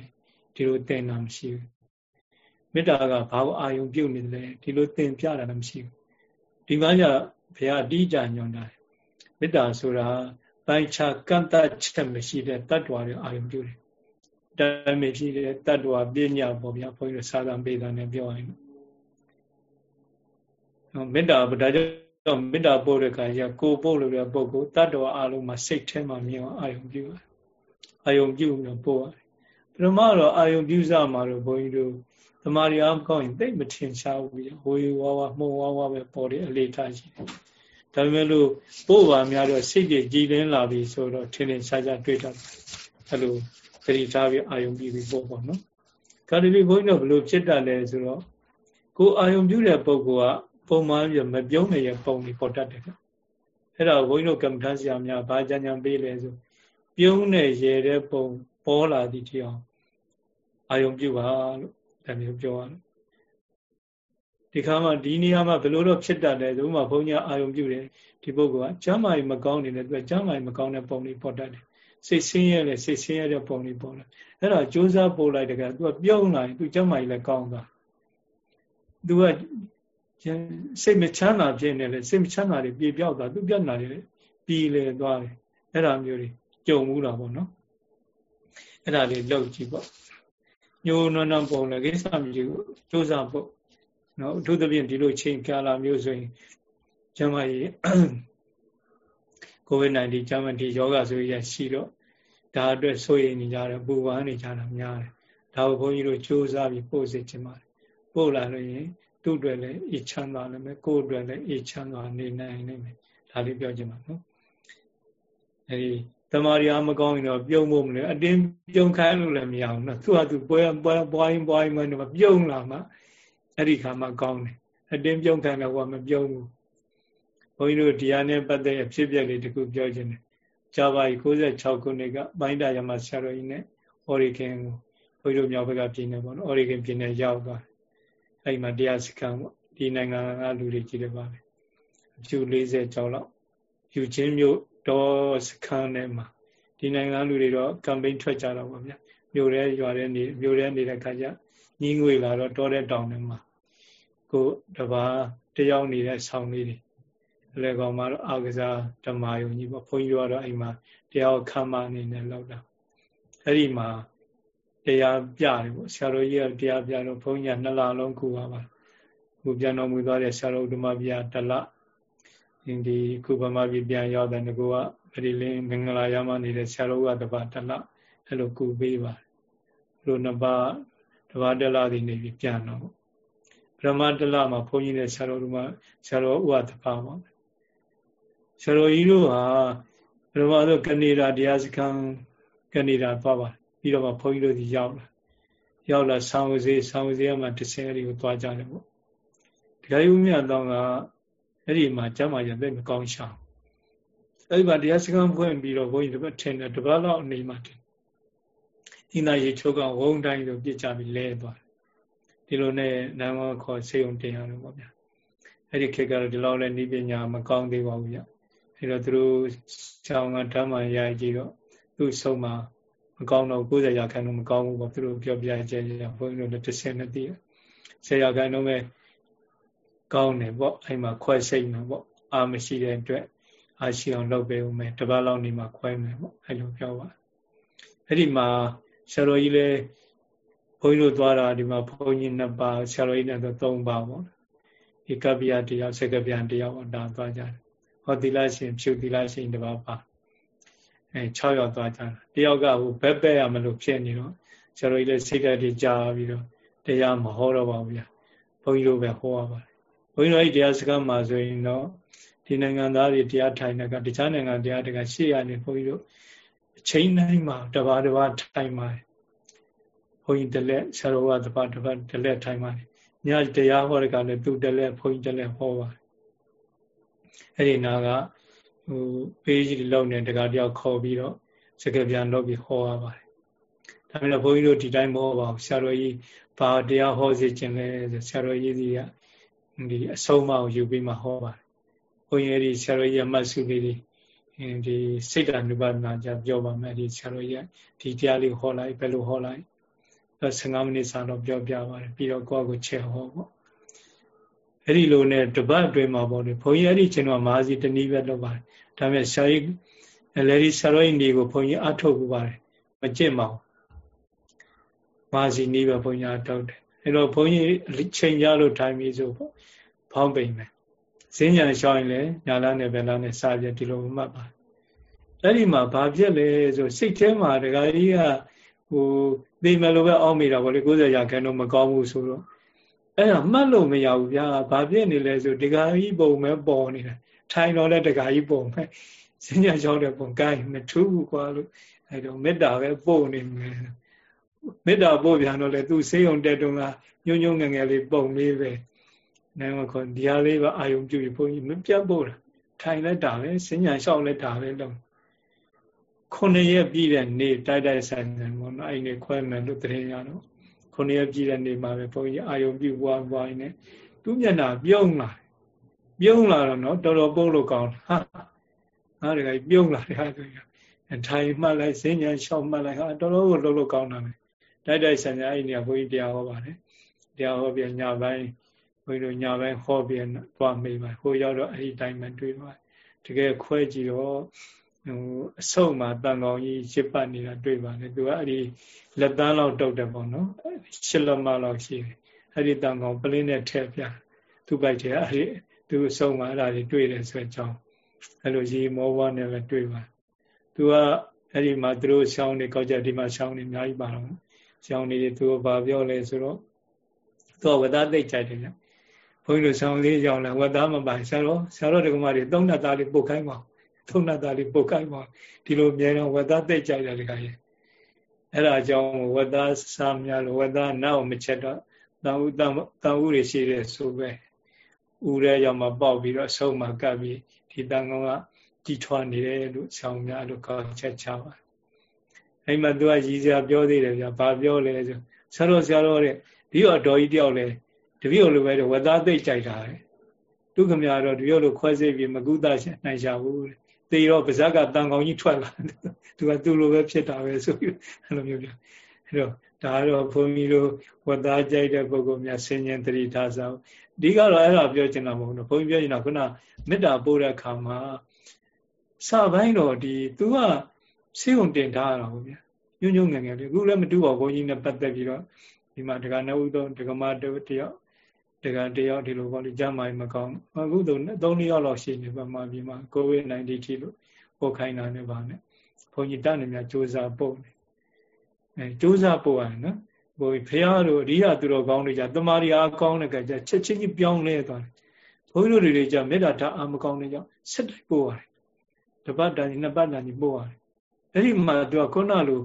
ဒီလိုသင်တာမရှိဘူးမေတ္တာကဘာကိုအာယုံပြုနေတယ်လဲဒီလိုသင်ပြတာလည်းမရှိဘူးဒီမှာကျ ဘုရားအတိအကျညွှန်တာမေတ္တာဆိုတာပိုင်းခြားကန့်တတ်ချက်မရှိတဲ့တ attva တွေအာယုံပြုတယ်တမ်းမရှိတဲ့တ attva ပညာပေါ့ဗျာဘုန်းကြီးတို့စာသံပေးတာနဲ့ပြောရင်မေတ္တာဒါကြောင့်တော့မေတ္တာပို့တဲ့ခါကျကိုပို့လို့ပြပုဂ္ဂိုလ်တတ္တဝအလုံးမှာစိတ်ထဲမှာမြင်အောင်အာယုံပြုတယ်အာယုံပြုပြီးပို့ရတယ်ပထမတော့အာယုံပြုစမှာတော့ဘုန်းကြီးတို့သ မာဓိအားကောင်းရင်သိမထင်ရှားဘူးဟိုဝါဝါမှုံဝါဝါပဲပေါ်တယ်အလေးထားရှိတယ်ဒါပေမဲ့လို့ပို့ပါများတော့စိတ်ကြည်လင်းလာပြီဆိုတော့ထင်ထင်ရှားရှားတွေ့တတ်တယ်အဲ့လိုသတိထားပြီးအာယုံပြုပြီးပို့ပါနော်ကာလီဘုန်းကြီးတို့ဘလို့ဖြစ်တတ်လဲဆိုတော့ကိုအာယုံပြုတဲ့ပုဂ္ဂိုလ်ကပုံမှန်ပြမပြုံးနေတဲ့ပုံတွေပေါ်တတ်တယ်ဗျအဲ့ဒါဘုန်းကြီးတို့ကမ္မထဆရာများဘာကြံကြံပေးလဲဆိုပြုံးနေရတဲ့ပုံပေါ်လာသည့်ထအောင်အာယုံပြုပါလို့ ဒါမျိုးပြောရတယ်ဒီခါမှဒီနေရာမှာဘယ်လိုတော့ဖြစ်တတ်လဲဆိုမှဘုန်းကြီးအာယုံပြုတယ်ဒီပုဂ္ဂိုလ်ကကျမ်းမာရေးမကောင်းနေတယ်သူကကျမ်းမာရေးမကောင်းတဲ့ပုံတွေပေါ်တတ်တယ်စိတ်ဆင်းရဲလေစိတ်ဆင်းရဲတဲ့ပုံတွေပေါ်လာအဲ့ဒါစ조사ပို့လိုက်တကယ်သူကပြုံးလာရင်သူကျမ်းမာရေးလည်းကောင်းသွားသူကစိတ်မချမ်းသာဖြစ်နေလေစိတ်မချမ်းသာတွေပြေပြောက်သွားသူပြတ်နာတွေပြီးလေသွားတယ်အဲ့ဒါမျိုးတွေကြုံမှုတာပေါ့နော်အဲ့ဒါလေးလောက်ကြည့်ပေါ့ ညိုးနွမ်းနွမ်းပုံလည်းကိစ္စမရှိဘူးစူးစမ်းဖို့နော်အထူးသဖြင့်ဒီလိုချိန်ကာလမျိုးဆိုရင်ကျမကြီး COVID-19 ကျမ်းမတိယောဂဆိုရရှိတော့ဒါအတွက်စိုးရိမ်နေကြတယ်ပူပန်နေကြတာများတယ်ဒါကိုဘုန်းကြီးတို့စူးစမ်းပြီးပို့စေချင်ပါတယ်ပို့လာလို့ရင်သူ့အတွက်လည်းအေးချမ်းသာလည်းမယ်ကိုယ့်အတွက်လည်းအေးချမ်းသာနေနိုင်နိုင်မယ်ဒါလေးပြောချင်ပါနော်အဲဒီ တမာရီအားမကောင်းရင်တော့ပြုံးဖို့မလဲအတင်းပြုံးခိုင်းလို့လည်းမရအောင်နော်သူ့ဟာသူပွဲပွဲပွားရင်ပွားရင်မပြုံးလာမှအဲ့ဒီခါမှကောင်းတယ်အတင်းပြုံးခိုင်းလည်းဟိုကမပြုံးဘူးဘုန်းကြီးတို့တရားနဲ့ပတ်သက်အဖြစ်အပျက်လေးတခုပြောခြင်းတယ်ဂျာဗာကြီး96ခုနှစ်ကပိုင်းတာရမဆရာတော်ကြီးနဲ့အော်ရီခင်ကိုဘုန်းကြီးတို့မြောက်ဘက်ကပြည်နေပေါ့နော်အော်ရီခင်ပြည်နေရောက်သွားအဲ့ဒီမှာတရားစခန်းပေါ့ဒီနိုင်ငံကလူတွေကြည့်တယ်ပါပဲအဖြူ40ကျော်လောက်ယူချင်းမြို့ တော့စခန်းထဲမှာဒီနိုင်ငံလူတွေတော့ကမ်ပိန်းထွက်ကြတော့ပါဗျာမြို့ရဲရွာရဲနေမြို့ရဲနေတဲ့ခါကျညီငွေလာတော့တောတဲ့တောင်ထဲမှာကိုတပါးတယောက်နေတဲ့ဆောင်းလေးတွေအလေကောင်မှာတော့အာကစားဓမ္မယုံကြီးပေါ့ဘုန်းကြီးတို့ကတော့အိမ်မှာတရားခမ်းမအနေနဲ့လောက်တာအဲ့ဒီမှာတရားပြတယ်ပေါ့ဆရာတော်ကြီးကတရားပြတော့ဘုန်းကြီးကနှစ်လလုံးခုပါပါခုပြန်တော်မူသွားတဲ့ဆရာတော်ဓမ္မပြတလ ဒီခုဗမာပြည်ပြန်ရောက်တဲ့ငကူကဗတိလင်းမင်္ဂလာရမနေတဲ့ဆရာတော်ကတပါတလအဲ့လိုကူပေးပါတယ်လို့နှစ်ပါးတပါတလဒီနေပြီးပြန်တော့ပရမတလမှာဘုန်းကြီးနဲ့ဆရာတော်တို့မှာဆရာတော်ဥပဒပါပါဆရာတော်ကြီးတို့ဟာပရမတို့ကနေဒါတရားစခန်းကနေဒါသွားပါပြီးတော့မှဘုန်းကြီးတို့ဒီရောက်လာရောက်လာဆောင်းဝစေးဆောင်းဝစေးမှာတစ်ဆယ်အရီကိုသွားကြတယ်ပေါ့ဒီကရုမြတ်တော်က အဲ့ဒီမှာကျမ်းမာရတဲ့မကောင်းရှောင်အဲ့ဒီမှာတရားစခန်းဖွင့်ပြီးတော့ဘုန်းကြီးတို့ထင်တယ်တပတ်လောက်အနေမှာတင်ဒီနာရေချိုးကဝုံတိုင်းဆိုပြစ်ကြပြီးလဲသွားဒီလိုနဲ့နာမခေါ်စေုံတင်ရတယ်ပေါ့ဗျာအဲ့ဒီခေတ်ကတော့ဒီလောက်လဲဤပညာမကောင်းသေးပါဘူးဗျအဲ့တော့သူတို့ချောင်းကဓမ္မရာကြီးတော့သူ့ဆုံးမှာမကောင်းတော့90ရာခိုင်နှုန်းမကောင်းဘူးပေါ့သူတို့ပြောပြကြကြဘုန်းကြီးတို့လည်းတစ်ဆယ်နှစ်တည်း10ရာခိုင်နှုန်းပဲ ကောင်းတယ်ပေါ့အဲ့မှာခွဲစိတ်မှာပေါ့အာမရှိတဲ့အတွက်အာရှိအောင်လုပ်ပေးဦးမယ်တပတ်လောက်နေမှာခွဲမယ်ပေါ့အဲ့လိုပြောပါအဲ့ဒီမှာဆရာတော်ကြီးလည်းဘုန်းကြီးတို့သွားတာဒီမှာဘုန်းကြီးနှစ်ပါးဆရာတော်ကြီးနဲ့တော့သုံးပါးပေါ့ဒီကပ္ပိယတရားစကပ္ပိယတရားပေါ့ဒါသွားကြတယ်ဟောသီလရှင်ဖြူသီလရှင်တစ်ပါးပါအဲ6ယောက်သွားကြတာတယောက်ကဟိုဘက်ဘက်ရမလို့ဖြစ်နေတော့ဆရာတော်ကြီးလည်းစိတ်ဓာတ်တွေကြာပြီးတော့တရားမဟောတော့ပါဘူးဗျာဘုန်းကြီးတို့ပဲဟောရပါတယ် ဘုန်းကြီးတို့အဲ့တရားစကားမှာဆိုရင်တော့ဒီနိုင်ငံသားတွေတရားထိုင်တဲ့ကတခြားနိုင်ငံတရားတွေကရှေ့ရနေဘုန်းကြီးတို့အချိန်တိုင်းမှာတပါးတပါးထိုင်ပါတယ်ဘုန်းကြီးတလက်ဆရာတော်ကတပါးတပါးတလက်ထိုင်ပါတယ်ညတရားဟောတဲ့ကလည်းသူတလက်ဘုန်းကြီးတလက်ဟောပါတယ်အဲ့ဒီနာကဟိုပေးကြီးလောက်နေတကားတယောက်ခေါ်ပြီးတော့စကားပြန်လုပ်ပြီးဟောရပါတယ်ဒါပေမဲ့ဘုန်းကြီးတို့ဒီတိုင်းမဟောပါဘူးဆရာတော်ကြီးဘာတရားဟောစေခြင်းလဲဆိုဆရာတော်ကြီးကြီးက ဒီအဆုံးအမကိုယူပြီးမှဟောပါတယ်ဘုန်းကြီးဒီဆရာတော်ကြီးအမှတ်စုလေးတွေဒီစိတ်တ ानु ပါဒနာကြပြောပါမယ်ဒီဆရာတော်ကြီးဒီတရားလေးဟောလိုက်ဘယ်လိုဟောလိုက်15မိနစ်စာတော့ပြောပြပါတယ်ပြီးတော့ကိုယ့်ကိုချက်ဟောပေါ့အဲ့ဒီလိုနဲ့တပတ်အတွင်းမှာပေါ့လေဘုန်းကြီးအဲ့ဒီချိန်တော့မဟာစီတနည်းပဲလုပ်ပါတယ်ဒါပေမဲ့ဆရာကြီးလည်းဒီဆရာတော်ကြီးနေကိုဘုန်းကြီးအထုတ်ပူပါတယ်မကြင့်ပါဘူးမဟာစီနေပဲဘုန်းကြီးအထုတ်တယ် အဲ့တော့ဘုန်းကြီးချိန်ကြလို့ထိုင်ပြီးဆိုပေါ့ဖောင်းပိန်မယ်ဈဉ္ညာရှောင်းရင်လည်းညာလားနဲ့ဘယ်လားနဲ့စာပြဒီလိုမှတ်ပါအဲ့ဒီမှာဘာဖြစ်လဲဆိုစိတ်ထဲမှာဒကာကြီးကဟိုသိမယ်လို့ပဲအောက်မိတာဗောလေ90ရာခိုင်တော့မကောင်းဘူးဆိုတော့အဲ့ဒါမှတ်လို့မရဘူးဗျာဘာဖြစ်နေလဲဆိုဒကာကြီးပုံမဲ့ပေါ်နေတာထိုင်တော့လည်းဒကာကြီးပုံမဲ့ဈဉ္ညာရှောင်းတဲ့ပုံကိုင်းမထူးဘူးကွာလို့အဲ့တော့မေတ္တာပဲပို့နေမယ် မေတ္တာပို့ပြန်တော့လေသူစေးုံတက်တုံးကညုံညုံငငယ်လေးပုံလေးပဲနိုင်မခွန်ဒီဟာလေးပါအာယုံပြုပြီးဘုန်းကြီးမပြတ်ဖို့လားထိုင်လိုက်တာပဲစဉ္ညာလျှောက်လိုက်တာပဲလုံးခုနှစ်ရက်ပြည့်တဲ့နေ့တိုက်တိုက်ဆိုင်ဆိုင်ပေါ့နော်အဲ့ဒီခွဲမယ်လို့တရင်ရတော့ခုနှစ်ရက်ပြည့်တဲ့နေ့မှာပဲဘုန်းကြီးအာယုံပြုပွားပွားနေသူမျက်နှာပြုံးလာပြုံးလာတော့နော်တော်တော်ပုတ်လို့ကောင်းဟာဟာတကယ်ပြုံးလာတယ်ဟာဆိုရင်ထိုင်မှတ်လိုက်စဉ္ညာလျှောက်မှတ်လိုက်ဟာတော်တော်ကိုလှုပ်လို့ကောင်းတာပဲ တိုက်တိုက်ဆိုင်ဆိုင်အဲ့ဒီနေရာဘုန်းကြီးတရားဟောပါတယ်တရားဟောပြညပိုင်းဘုန်းကြီးတို့ညပိုင်းဟောပြသွားမိပါဟိုရောက်တော့အဲ့ဒီတိုင်းမှတွေ့ပါတကယ်ခွဲကြည့်တော့ဟိုအဆုတ်မှာတန်ကောင်ကြီးရှစ်ပတ်နေတာတွေ့ပါတယ်သူကအဲ့ဒီလက်သားလောက်တုတ်တယ်ပေါ့နော်ရှစ်လက်မလောက်ရှိတယ်အဲ့ဒီတန်ကောင်ပလင်းနဲ့ထည့်ပြသူ့ပိုက်ထဲအဲ့ဒီသူအဆုတ်မှာအဲ့ဒါတွေတွေ့တယ်ဆိုတဲ့အကြောင်းအဲ့လိုရေမောဘွားနဲ့လည်းတွေ့ပါသူကအဲ့ဒီမှာသူတို့ရှောင်းနေကောက်ကြဒီမှာရှောင်းနေအများကြီးပါတော့ ရှောင်းနေတယ်သူကဘာပြောလဲဆိုတော့သူကဝဒသိတ်ကြိုက်တယ်ဗျဘုန်းကြီးတို့ရှောင်းလေးကြောင်းလဲဝဒမပိုင်ဆရာတော်ဆရာတော်ဒကမတွေသုံးနတ်သားလေးပုတ်ခိုင်းပါသုံးနတ်သားလေးပုတ်ခိုင်းပါဒီလိုအများတော့ဝဒသိတ်ကြိုက်တယ်ဒီကကြီးအဲ့ဒါကြောင့်ဝဒစာများလို့ဝဒနောက်မချက်တော့တန်ဦးတန်ဦးတွေရှိတယ်ဆိုပဲဦးရဲရောက်မှပေါက်ပြီးတော့အဆုံးမှကပ်ပြီးဒီတန်ကောင်ကတီထွားနေတယ်လို့ဆောင်းများလို့ကောက်ချက်ချပါ အဲ့မှာသူကရည်စရာပြောသေးတယ်ဗျာဘာပြောလဲဆိုဆရာတော်ဆရာတော်တဲ့ဒီတော့တော်ကြီးတယောက်လဲတပည့်တော်လိုပဲဝတ်သားသိကြိုက်တာလေဒုက္ခမြတော့တပည့်တော်ခွဲစိတ်ပြီးမကုသနိုင်ရှာဘူးသေတော့ပါဇက်ကတန်ကောင်ကြီးထွက်လာသူကသူ့လိုပဲဖြစ်တာပဲဆိုပြီးအဲ့လိုမျိုးပြအဲ့တော့ဒါကတော့ဘုန်းကြီးတို့ဝတ်သားကြိုက်တဲ့ပုဂ္ဂိုလ်များဆင်ញင်တတိထားစားဒီကတော့အဲ့ဒါပြောချင်တာမဟုတ်ဘူးဘုန်းကြီးပြောချင်တာခုနမေတ္တာပို့တဲ့အခါမှာစပိုင်းတော့ဒီ तू က ဆေးုံတင်ထားရတာပေါ့ဗျာညွညွငယ်ငယ်လေးအခုလည်းမတူပါဘူးဘုန်းကြီးနဲ့ပတ်သက်ပြီးတော့ဒီမှာဒကာနဝုသောဒကမတယောက်ဒကာတယောက်ဒီလိုပေါ့လေကြမ်းမိုင်းမကောင်းအခုတော့၃နှစ်ယောက်လောက်ရှိနေပါမှဒီမှာကိုဗစ် -19 ထိလို့ပို့ခိုင်းတာနဲ့ပါနဲ့ဘုန်းကြီးတန်းနေများစူးစမ်းပို့နေအဲစူးစမ်းပို့ရတယ်နော်ဘုန်းကြီးဖះတို့အရိယာသူတော်ကောင်းတွေကြတမာရီအားကောင်းတဲ့ကကြချက်ချင်းကြီးပြောင်းလဲသွားတယ်ဘုန်းကြီးတို့တွေကြမေတ္တာထားအားမကောင်းတဲ့ကြောင့်ဆက်တိုက်ပို့ရတယ်တပတ်တန်နှစ်ပတ်တန်ကြီးပို့ရတယ် အဲ့ဒီမှာသူကခုနလို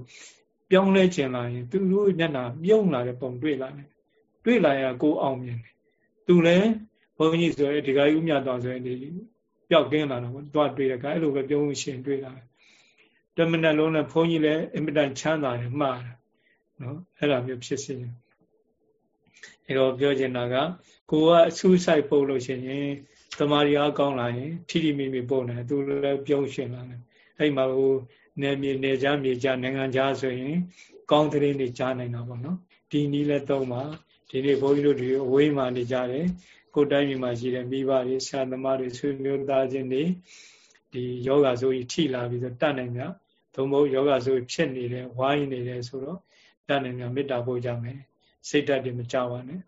ပြောင်းလဲခြင်းလာရင် သူတို့မျက်နှာပြုံးလာတဲ့ပုံတွေ့လာတယ်တွေ့လာရင်ကိုအောင်မြင်တယ်သူလည်းဘုန်းကြီးဆိုရင်ဒီကကြီးဥမြတ်တော်ဆိုရင်ဒီပျောက်ကင်းလာတော့တွားတွေ့တဲ့ကအဲ့လိုပဲပြုံးရှင်တွေ့လာတယ်တမနက်လုံးနဲ့ဘုန်းကြီးလည်းအင်မတန်ချမ်းသာတယ်မှားတယ်နော်အဲ့လိုမျိုးဖြစ်စေတယ်အဲ့တော့ပြောချင်တာကကိုကအဆူဆိုင်ပုတ်လို့ရှိရင်တမာရီအားကောင်းလာရင်ထိထိမိမိပုတ်တယ်သူလည်းပြုံးရှင်လာတယ် အဲ့မှာဟိုနေမြေနေကြမြေကြနိုင်ငံခြားဆိုရင် ကောင်းတဲ့နေကြားနိုင်တာပေါ့နော်ဒီနည်းလဲသုံးပါဒီနေ့ဘုန်းကြီးတို့ဒီအဝေးမှာနေကြတယ်ကိုတိုင်းပြည်မှာရှိတဲ့မိဘတွေဆရာသမားတွေဆွေမျိုးသားချင်းတွေဒီယောဂဆိုကြီးထိလာပြီးတော့တတ်နိုင်မြတ်သို့မဟုတ်ယောဂဆိုဖြစ်နေတယ်ဝိုင်းနေတယ်ဆိုတော့တတ်နိုင်မြတ်မေတ္တာပို့ကြမယ်စိတ်ဓာတ်တွေမကြပါနဲ့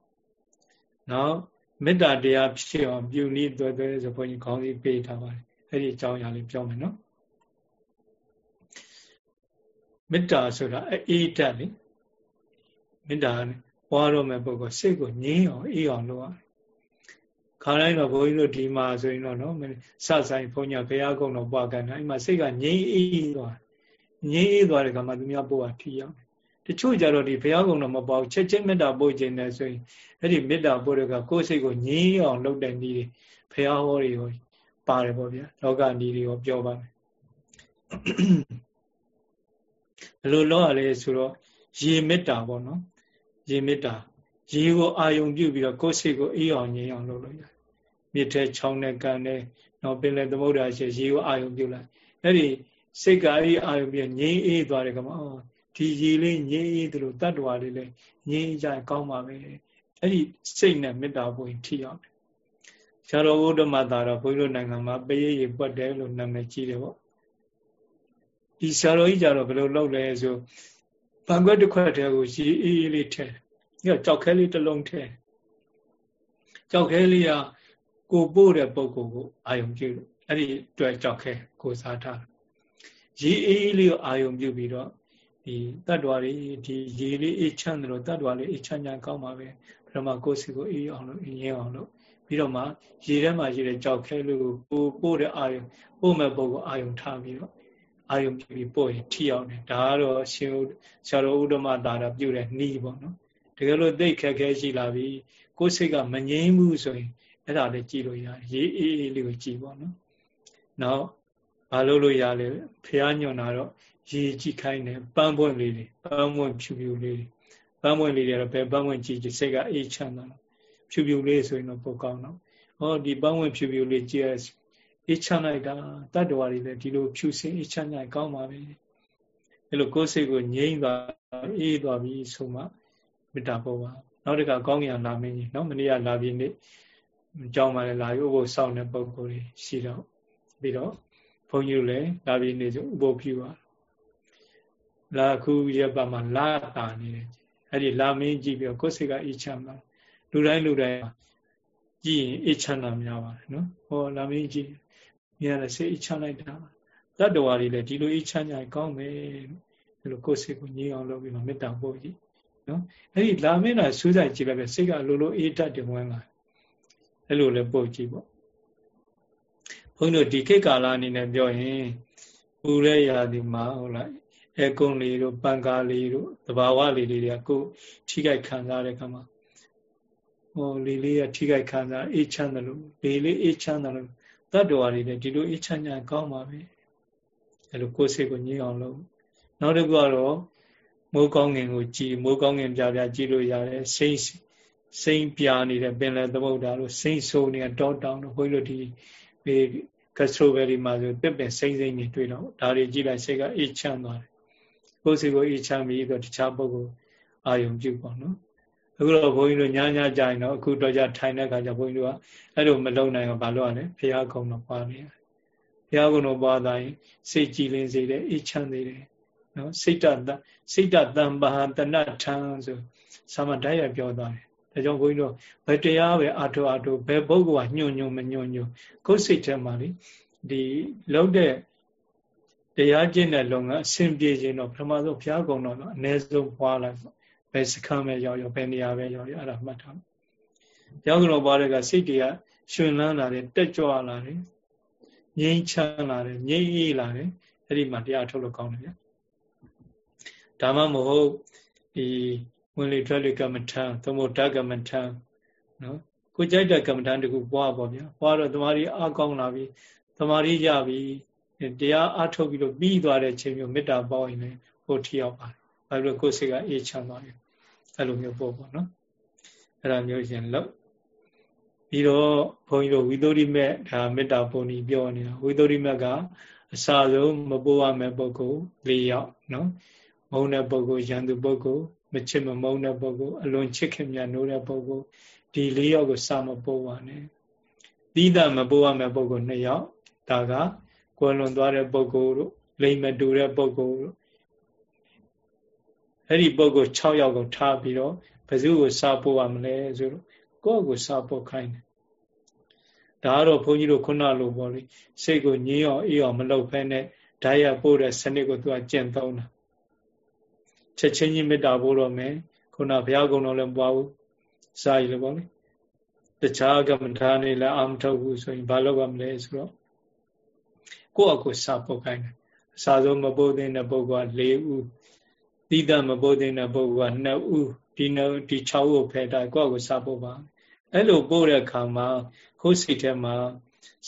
နောက်မေတ္တာတရားဖြစ်အောင်ပြုနည်းသွဲသွဲဆိုဘုန်းကြီးခေါင်းကြီးပေးထားပါတယ်အဲ့ဒီအကြောင်းအရာလေးပြောမယ်နော် မေတ္တာဆိုတာအေးတတ်လေမေတ္တာပွားတော့မဲ့ပုဂ္ဂိုလ်စိတ်ကိုငြိမ်းအောင်အေးအောင်လုပ်ရတယ်ခါတိုင်းတော့ဘုန်းကြီးတို့ဒီမှာဆိုရင်တော့နော်စဆိုင်ဘုန်းကြီးဘုရားကုံတော်ပွားကန်တယ်အဲ့မှာစိတ်ကငြိမ်းအေးသွားငြိမ်းအေးသွားတဲ့ကမှသူများပို့တာထီရောက်တချို့ကြတော့ဒီဘုရားကုံတော်မပေါ့ချက်ချင်းမေတ္တာပို့ခြင်းနဲ့ဆိုရင်အဲ့ဒီမေတ္တာပို့တဲ့ကကိုယ်စိတ်ကိုငြိမ်းအောင်လုပ်တဲ့နည်းတွေဘုရားဟောတွေကိုပါတယ်ပေါ့ဗျာလောကနည်းတွေကိုပြောပါမယ်ဘ ယ်လိုလုပ်ရလဲဆိုတော့ရေမေတ္တာပေါ့နော်ရေမေတ္တာရေကိုအာယုံပြုပြီးတော့ကိုယ်စိတ်ကိုအေးအောင်ငြိမ်းအောင်လုပ်လို့ရတယ်မြစ်ထဲချောင်းနဲ့ကန်နဲ့တော့ပင်လယ်သမုဒ္ဒရာရှိရေကိုအာယုံပြုလိုက်အဲ့ဒီစိတ်ကအေးအာယုံပြငြိမ်းအေးသွားတယ်ကမအော်ဒီရေလေးငြိမ်းအေးတယ်လို့တတ္တဝါလေးလည်းငြိမ်းကြကောင်းပါပဲအဲ့ဒီစိတ်နဲ့မေတ္တာပို့ရင်ထိရောက်တယ်ဆရာတော်ဘုဒ္ဓမာတာတော့ဘုန်းကြီးတို့နိုင်ငံမှာပရိယေပွက်တယ်လို့နာမည်ကြီးတယ်ပေါ့ ဒီဆရာတော်ကြီးကြတော့ဘယ်လိုလုပ်လဲဆိုဘန်ခွက်တစ်ခွက်တည်းကိုရေအေးအေးလေးထည့်ညကြောက်ခဲလေးတစ်လုံးထည့်ကြောက်ခဲလေးကကိုပို့တဲ့ပုံကိုကိုအာယုံပြုလို့အဲ့ဒီအတွက်ကြောက်ခဲကိုစားထားရေအေးအေးလေးကိုအာယုံပြုပြီးတော့ဒီတတ္တဝါတွေဒီရေလေးအေးချမ်းတယ်လို့တတ္တဝါလေးအေးချမ်းချမ်းကောင်းပါပဲဘယ်မှာကိုယ်စီကိုအေးအောင်လို့အင်းအောင်လို့ပြီးတော့မှရေထဲမှာရှိတဲ့ကြောက်ခဲလေးကိုပို့ပို့တဲ့အာယုံပို့မဲ့ပုံကိုအာယုံထားပြီးတော့ အာယုံပြုပြီးပို့ရင်ထိရောက်တယ်ဒါကတော့ရှင်ဆရာတော်ဥဒ္ဓမသာရပြုတဲ့နှီးပေါ့နော်တကယ်လို့သိခက်ခဲရှိလာပြီကိုယ်စိတ်ကမငြိမ်းဘူးဆိုရင်အဲ့ဒါလည်းကြည်လို့ရတယ်ရေးအေးအေးလေးကိုကြည်ပေါ့နော်နောက်ဘာလို့လို့ရလဲဖះညွန်တာတော့ရေကြည့်ခိုင်းတယ်ပန်းပွင့်လေးတွေပန်းပွင့်ဖြူဖြူလေးတွေပန်းပွင့်လေးတွေကတော့ဘယ်ပန်းပွင့်ကြည့်ကြည့်စိတ်ကအေးချမ်းတာဖြူဖြူလေးဆိုရင်တော့ပိုကောင်းတော့ဟောဒီပန်းပွင့်ဖြူဖြူလေးကြည့်ရ အေးချမ်းလိုက်တာတတ္တဝါတွေလည်းဒီလိုဖြူစင်အေးချမ်းကြကောင်းပါပဲအဲ့လိုကိုယ်စိတ်ကိုငြိမ့်သွားအေးသွားပြီဆိုမှမေတ္တာပို့ပါနောက်တစ်ခါကောင်းကင်လာမင်းကြီးနော်မနေ့ကလာပြီးနေ့ကြောင်းမှလည်းလာပြီးဥပုသ်ဆောင်တဲ့ပုံကိုယ်ကြီးရှိတော့ပြီးတော့ဘုန်းကြီးတို့လည်းလာပြီးနေဆိုဥပုသ်ပြုပါလာခုရပတ်မှာလာတာနေတယ်အဲ့ဒီလာမင်းကြည့်ပြီးတော့ကိုယ်စိတ်ကအေးချမ်းပါလူတိုင်းလူတိုင်းကြည့်ရင်အေးချမ်းတာများပါတယ်နော်ဟောလာမင်းကြည့် မြင်ရစိတ်အချမ်းလိုက်တာတတ္တဝါတွေလည်းဒီလိုအချမ်းကြကောင်းမယ်ဒီလိုကိုယ်စိတ်ကိုငြိမ်အောင်လုပ်ပြီးတော့မေတ္တာပို့ကြည့်နော်အဲ့ဒီလာမင်းတာစူးစိုက်ကြည့်လိုက်ပဲစိတ်ကလိုလိုအေးတတ်တယ်ဝင်လာအဲ့လိုလည်းပို့ကြည့်ပေါ့ဘုန်းကြီးတို့ဒီခေတ်ကာလအနေနဲ့ပြောရင်ပူတဲ့ရာဒီမှာဟုတ်လားအဲကုန်းလေးတို့ပန်ကားလေးတို့တဘာဝလေးတွေကကိုထိခိုက်ခံစားတဲ့ခါမှာဟိုလေးလေးကထိခိုက်ခံစားအေးချမ်းတယ်လို့လေးလေးအေးချမ်းတယ်လို့ တတ္တဝါတွေလည်းဒီလိုအေးချမ်းကြကောင်းပါပဲအဲလိုကိုယ်စိတ်ကိုညှိအောင်လုပ်နောက်တစ်ခုကတော့မိုးကောင်းငင်ကိုကြည်မိုးကောင်းငင်ပြပြကြည့်လို့ရတယ်စိတ်စိမ့်ပြနေတဲ့ပင်လယ်သမုဒ္ဒရာလို့စိမ့်ဆိုးနေတဲ့တောတောင်တို့ဘုန်းကြီးတို့ဒီဒီကစထရိုဘယ်ရီမှာဆိုတစ်ပင်စိမ့်စိမ့်နေတွေ့တော့ဒါတွေကြည့်လိုက်စိတ်ကအေးချမ်းသွားတယ်ကိုယ်စိတ်ကိုအေးချမ်းပြီးတော့တခြားပုဂ္ဂိုလ်အာယုံပြုပေါ့နော် အခုတော့ဘုန်းကြီးတို့ညညကြရင်တော့အခုတော့ကြထိုင်တဲ့ခါကျဘုန်းကြီးတို့ကအဲ့လိုမလုံနိုင်တော့ဘာလို့ ਆ လဲဘုရားကုံတော့ပွားနေရတယ်ဘုရားကုံတော့ပွားတိုင်းစိတ်ကြည်လင်စေတယ်အေးချမ်းစေတယ်နော်စိတ်တစိတ်တတံပါတဏထံဆိုသာမဓာတ်ရပြောသွားတယ်ဒါကြောင့်ဘုန်းကြီးတို့ဘယ်တရားပဲအာထုအာထုဘယ်ပုဂ္ဂိုလ်ကညွန့်ညွန့်မညွန့်ညွန့်ကိုယ်စိတ်ထဲမှာလေဒီလုံးတဲ့တရားကျင့်တဲ့လုံကအဆင်ပြေခြင်းတော့ပထမဆုံးဘုရားကုံတော့အ ਨੇ ဆုံးပွားလိုက်ပေါ့ ဘယ်စခန်းပဲရောက်ရောက်ဘယ်နေရာပဲရောက်ရောက်အဲ့ဒါမှတ်ထားဘုရားကုံတော်ပွားတဲ့ကစိတ်တွေကရှင်လန်းလာတယ်တက်ကြွလာတယ်ငြိမ်းချမ်းလာတယ်ငြိမ်းအေးလာတယ်အဲ့ဒီမှာတရားထုတ်လို့ကောင်းတယ်ဗျဒါမှမဟုတ်ဒီဝင်လေထွက်လေကမ္မထံသို့မဟုတ်ဓကမ္မထံနော်ကိုကြိုက်တဲ့ကမ္မထံတခုပွားပါဗျာပွားတော့တမာရီအကောင်းလာပြီတမာရီရပြီတရားအထုတ်ပြီးတော့ပြီးသွားတဲ့ချိန်မျိုးမေတ္တာပေါင်းရင်လည်းဟိုထီရောက်ပါတယ် ဘာလို့ကိုယ်စိတ်ကအေးချမ်းသွားပြီအဲ့လိုမျိုးပို့ပေါ့နော်အဲ့ဒါမျိုးရှင်လို့ပြီးတော့ဘုန်းကြီးတို့ဝိသုရိမေဒါမေတ္တာပုံကြီးပြောနေတာဝိသုရိမေကအစာဆုံးမပိုးရမယ့်ပုဂ္ဂိုလ်၄ယောက်နော်မုန်းတဲ့ပုဂ္ဂိုလ်ရန်သူပုဂ္ဂိုလ်မချစ်မမုန်းတဲ့ပုဂ္ဂိုလ်အလွန်ချစ်ခင်မြတ်နိုးတဲ့ပုဂ္ဂိုလ်ဒီ၄ယောက်ကိုစာမပိုးပါနဲ့သီးသမပိုးရမယ့်ပုဂ္ဂိုလ်၂ယောက်ဒါကကွယ်လွန်သွားတဲ့ပုဂ္ဂိုလ်တို့လိမ်မတူတဲ့ပုဂ္ဂိုလ်တို့ အဲ့ဒီပုဂ္ဂိုလ်6ယောက်ကိုထားပြီးတော့ဘယ်သူကိုစာပို့ရမလဲဆိုတော့ကိုယ့်ကိုစာပို့ခိုင်းတယ်ဒါကတော့ဘုန်းကြီးတို့ခုနလိုပေါ့လေစိတ်ကိုငြင်းအောင်အေးအောင်မလုပ်ဖဲနဲ့ဓာတ်ရပို့တဲ့စနစ်ကိုသူကကျင့်သုံးတာချက်ချင်းကြီးမေတ္တာပို့တော့မယ်ခုနဘုရားကုံတော်လည်းမပွားဘူးစာရည်လည်းပေါ့လေတခြားကမ္မထာနေလည်းအာမထုတ်ဘူးဆိုရင်ဘာလုပ်ရမလဲဆိုတော့ကိုယ့်အကိုစာပုတ်ခိုင်းတယ်အစာဆုံးမပုတ်တဲ့ပုဂ္ဂိုလ်က၄ဦး သီးသမပုတ်တဲ့ပုဂ္ဂိုလ်က2ဦးဒီနှဒီ6ဦးကိုဖယ်ထားကိုယ့်အကိုစာပုတ်ပါအဲ့လိုပို့တဲ့အခါမှာကိုယ်စိတ်ထဲမှာ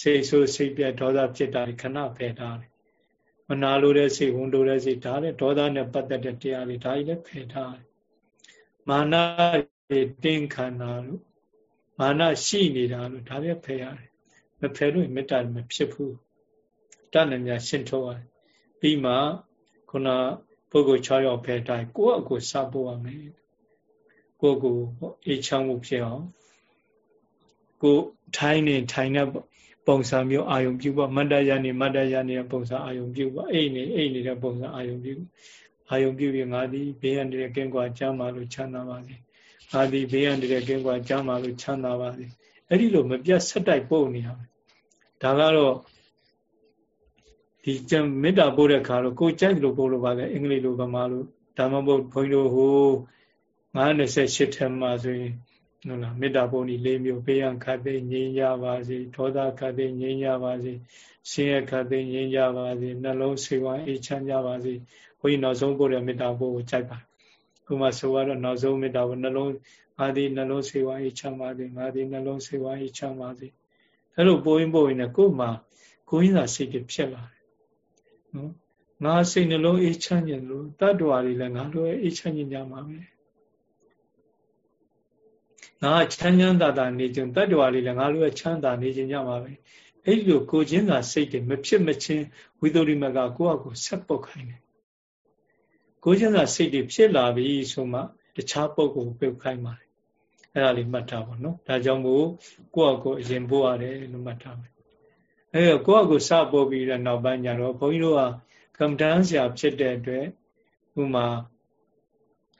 စိတ်ဆိုးစိတ်ပြတ်ဒေါသဖြစ်တာခဏဖယ်ထားတယ်မနာလိုတဲ့စိတ်ဝန်တိုတဲ့စိတ်ဒါလည်းဒေါသနဲ့ပတ်သက်တဲ့တရားတွေဒါကြီးလည်းဖယ်ထားတယ်မာနတင်းခန္ဓာလို့မာနရှိနေတာလို့ဒါလည်းဖယ်ရတယ်မဖယ်လို့မေတ္တာမဖြစ်ဘူးတဏ္ဍမြရှင်းထုတ်ရတယ်ပြီးမှခုန ပုဂ္ဂိုလ်6ယောက်ဖယ်တိုင်းကိုယ့်အကိုစပို့ရမယ်ကိုယ့်ကိုအေးချမ်းမှုဖြစ်အောင်ကိုထိုင်းနေထိုင်တဲ့ပုံစံမျိုးအာယုံပြုပါမတ္တရနေမတ္တရနေတဲ့ပုံစံအာယုံပြုပါအိတ်နေအိတ်နေတဲ့ပုံစံအာယုံပြုအာယုံပြုပြီးငါသည်ဘေးရန်တဲ့ကင်းကွာကျမ်းမာလို့ချမ်းသာပါစေငါသည်ဘေးရန်တဲ့ကင်းကွာကျမ်းမာလို့ချမ်းသာပါစေအဲ့ဒီလိုမပြတ်ဆက်တိုက်ပို့နေရမယ်ဒါကတော့ ဒီမေတ္တာပို့တဲ့ခါတော့ကိုကြိုက်လို့ပို့လို့ပါလေအင်္ဂလိပ်လိုဗမာလိုဒါမှမဟုတ်ဘုန်းကြီးတို့ဟို98ထဲမှာဆိုရင်ဟုတ်လားမေတ္တာပုံဒီ၄မျိုးဘေးရန်ခတ်သိငြိမ်းကြပါစေဒေါသခတ်သိငြိမ်းကြပါစေဆင်းရဲခတ်သိငြိမ်းကြပါစေနှလုံးစေဝါအေးချမ်းကြပါစေဘုန်းကြီးနောက်ဆုံးပို့တဲ့မေတ္တာပို့ကိုကြိုက်ပါခုမှဆိုတော့နောက်ဆုံးမေတ္တာပို့နှလုံးငါသည်နှလုံးစေဝါအေးချမ်းပါစေငါသည်နှလုံးစေဝါအေးချမ်းပါစေအဲ့လိုပို့ရင်ပို့ရင်လည်းကိုယ်မှာကိုယ်ရင်းသာစိတ်ဖြစ်လာတယ် နော်ငါစိတ်နှလုံးအေးချမ်းခြင်းလို့တတ္တဝါတွေလည်းငါတို့အေးချမ်းခြင်းကြမှာပဲငါချမ်းချမ်းသာသာနေခြင်းတတ္တဝါတွေလည်းငါတို့ရဲ့ချမ်းသာနေခြင်းကြမှာပဲအဲ့လိုကိုချင်းသာစိတ်တွေမဖြစ်မချင်းဝိသုရိမကကိုယ့်အကူဆက်ပုတ်ခိုင်းတယ်ကိုချင်းသာစိတ်တွေဖြစ်လာပြီဆိုမှတခြားပုဂ္ဂိုလ်ပြုတ်ခိုင်းပါတယ်အဲ့ဒါလေးမှတ်ထားပါနော်ဒါကြောင့်မို့ကိုယ့်အကူအရင်ပို့ရတယ်လို့မှတ်ထားမယ် အဲကိုယ့်အကူစပို့ပြီးတဲ့နောက်ပိုင်းကျတော့ဘုန်းကြီးတို့ကကမ္မဋ္ဌာန်းဆရာဖြစ်တဲ့အတွက်ဥမာ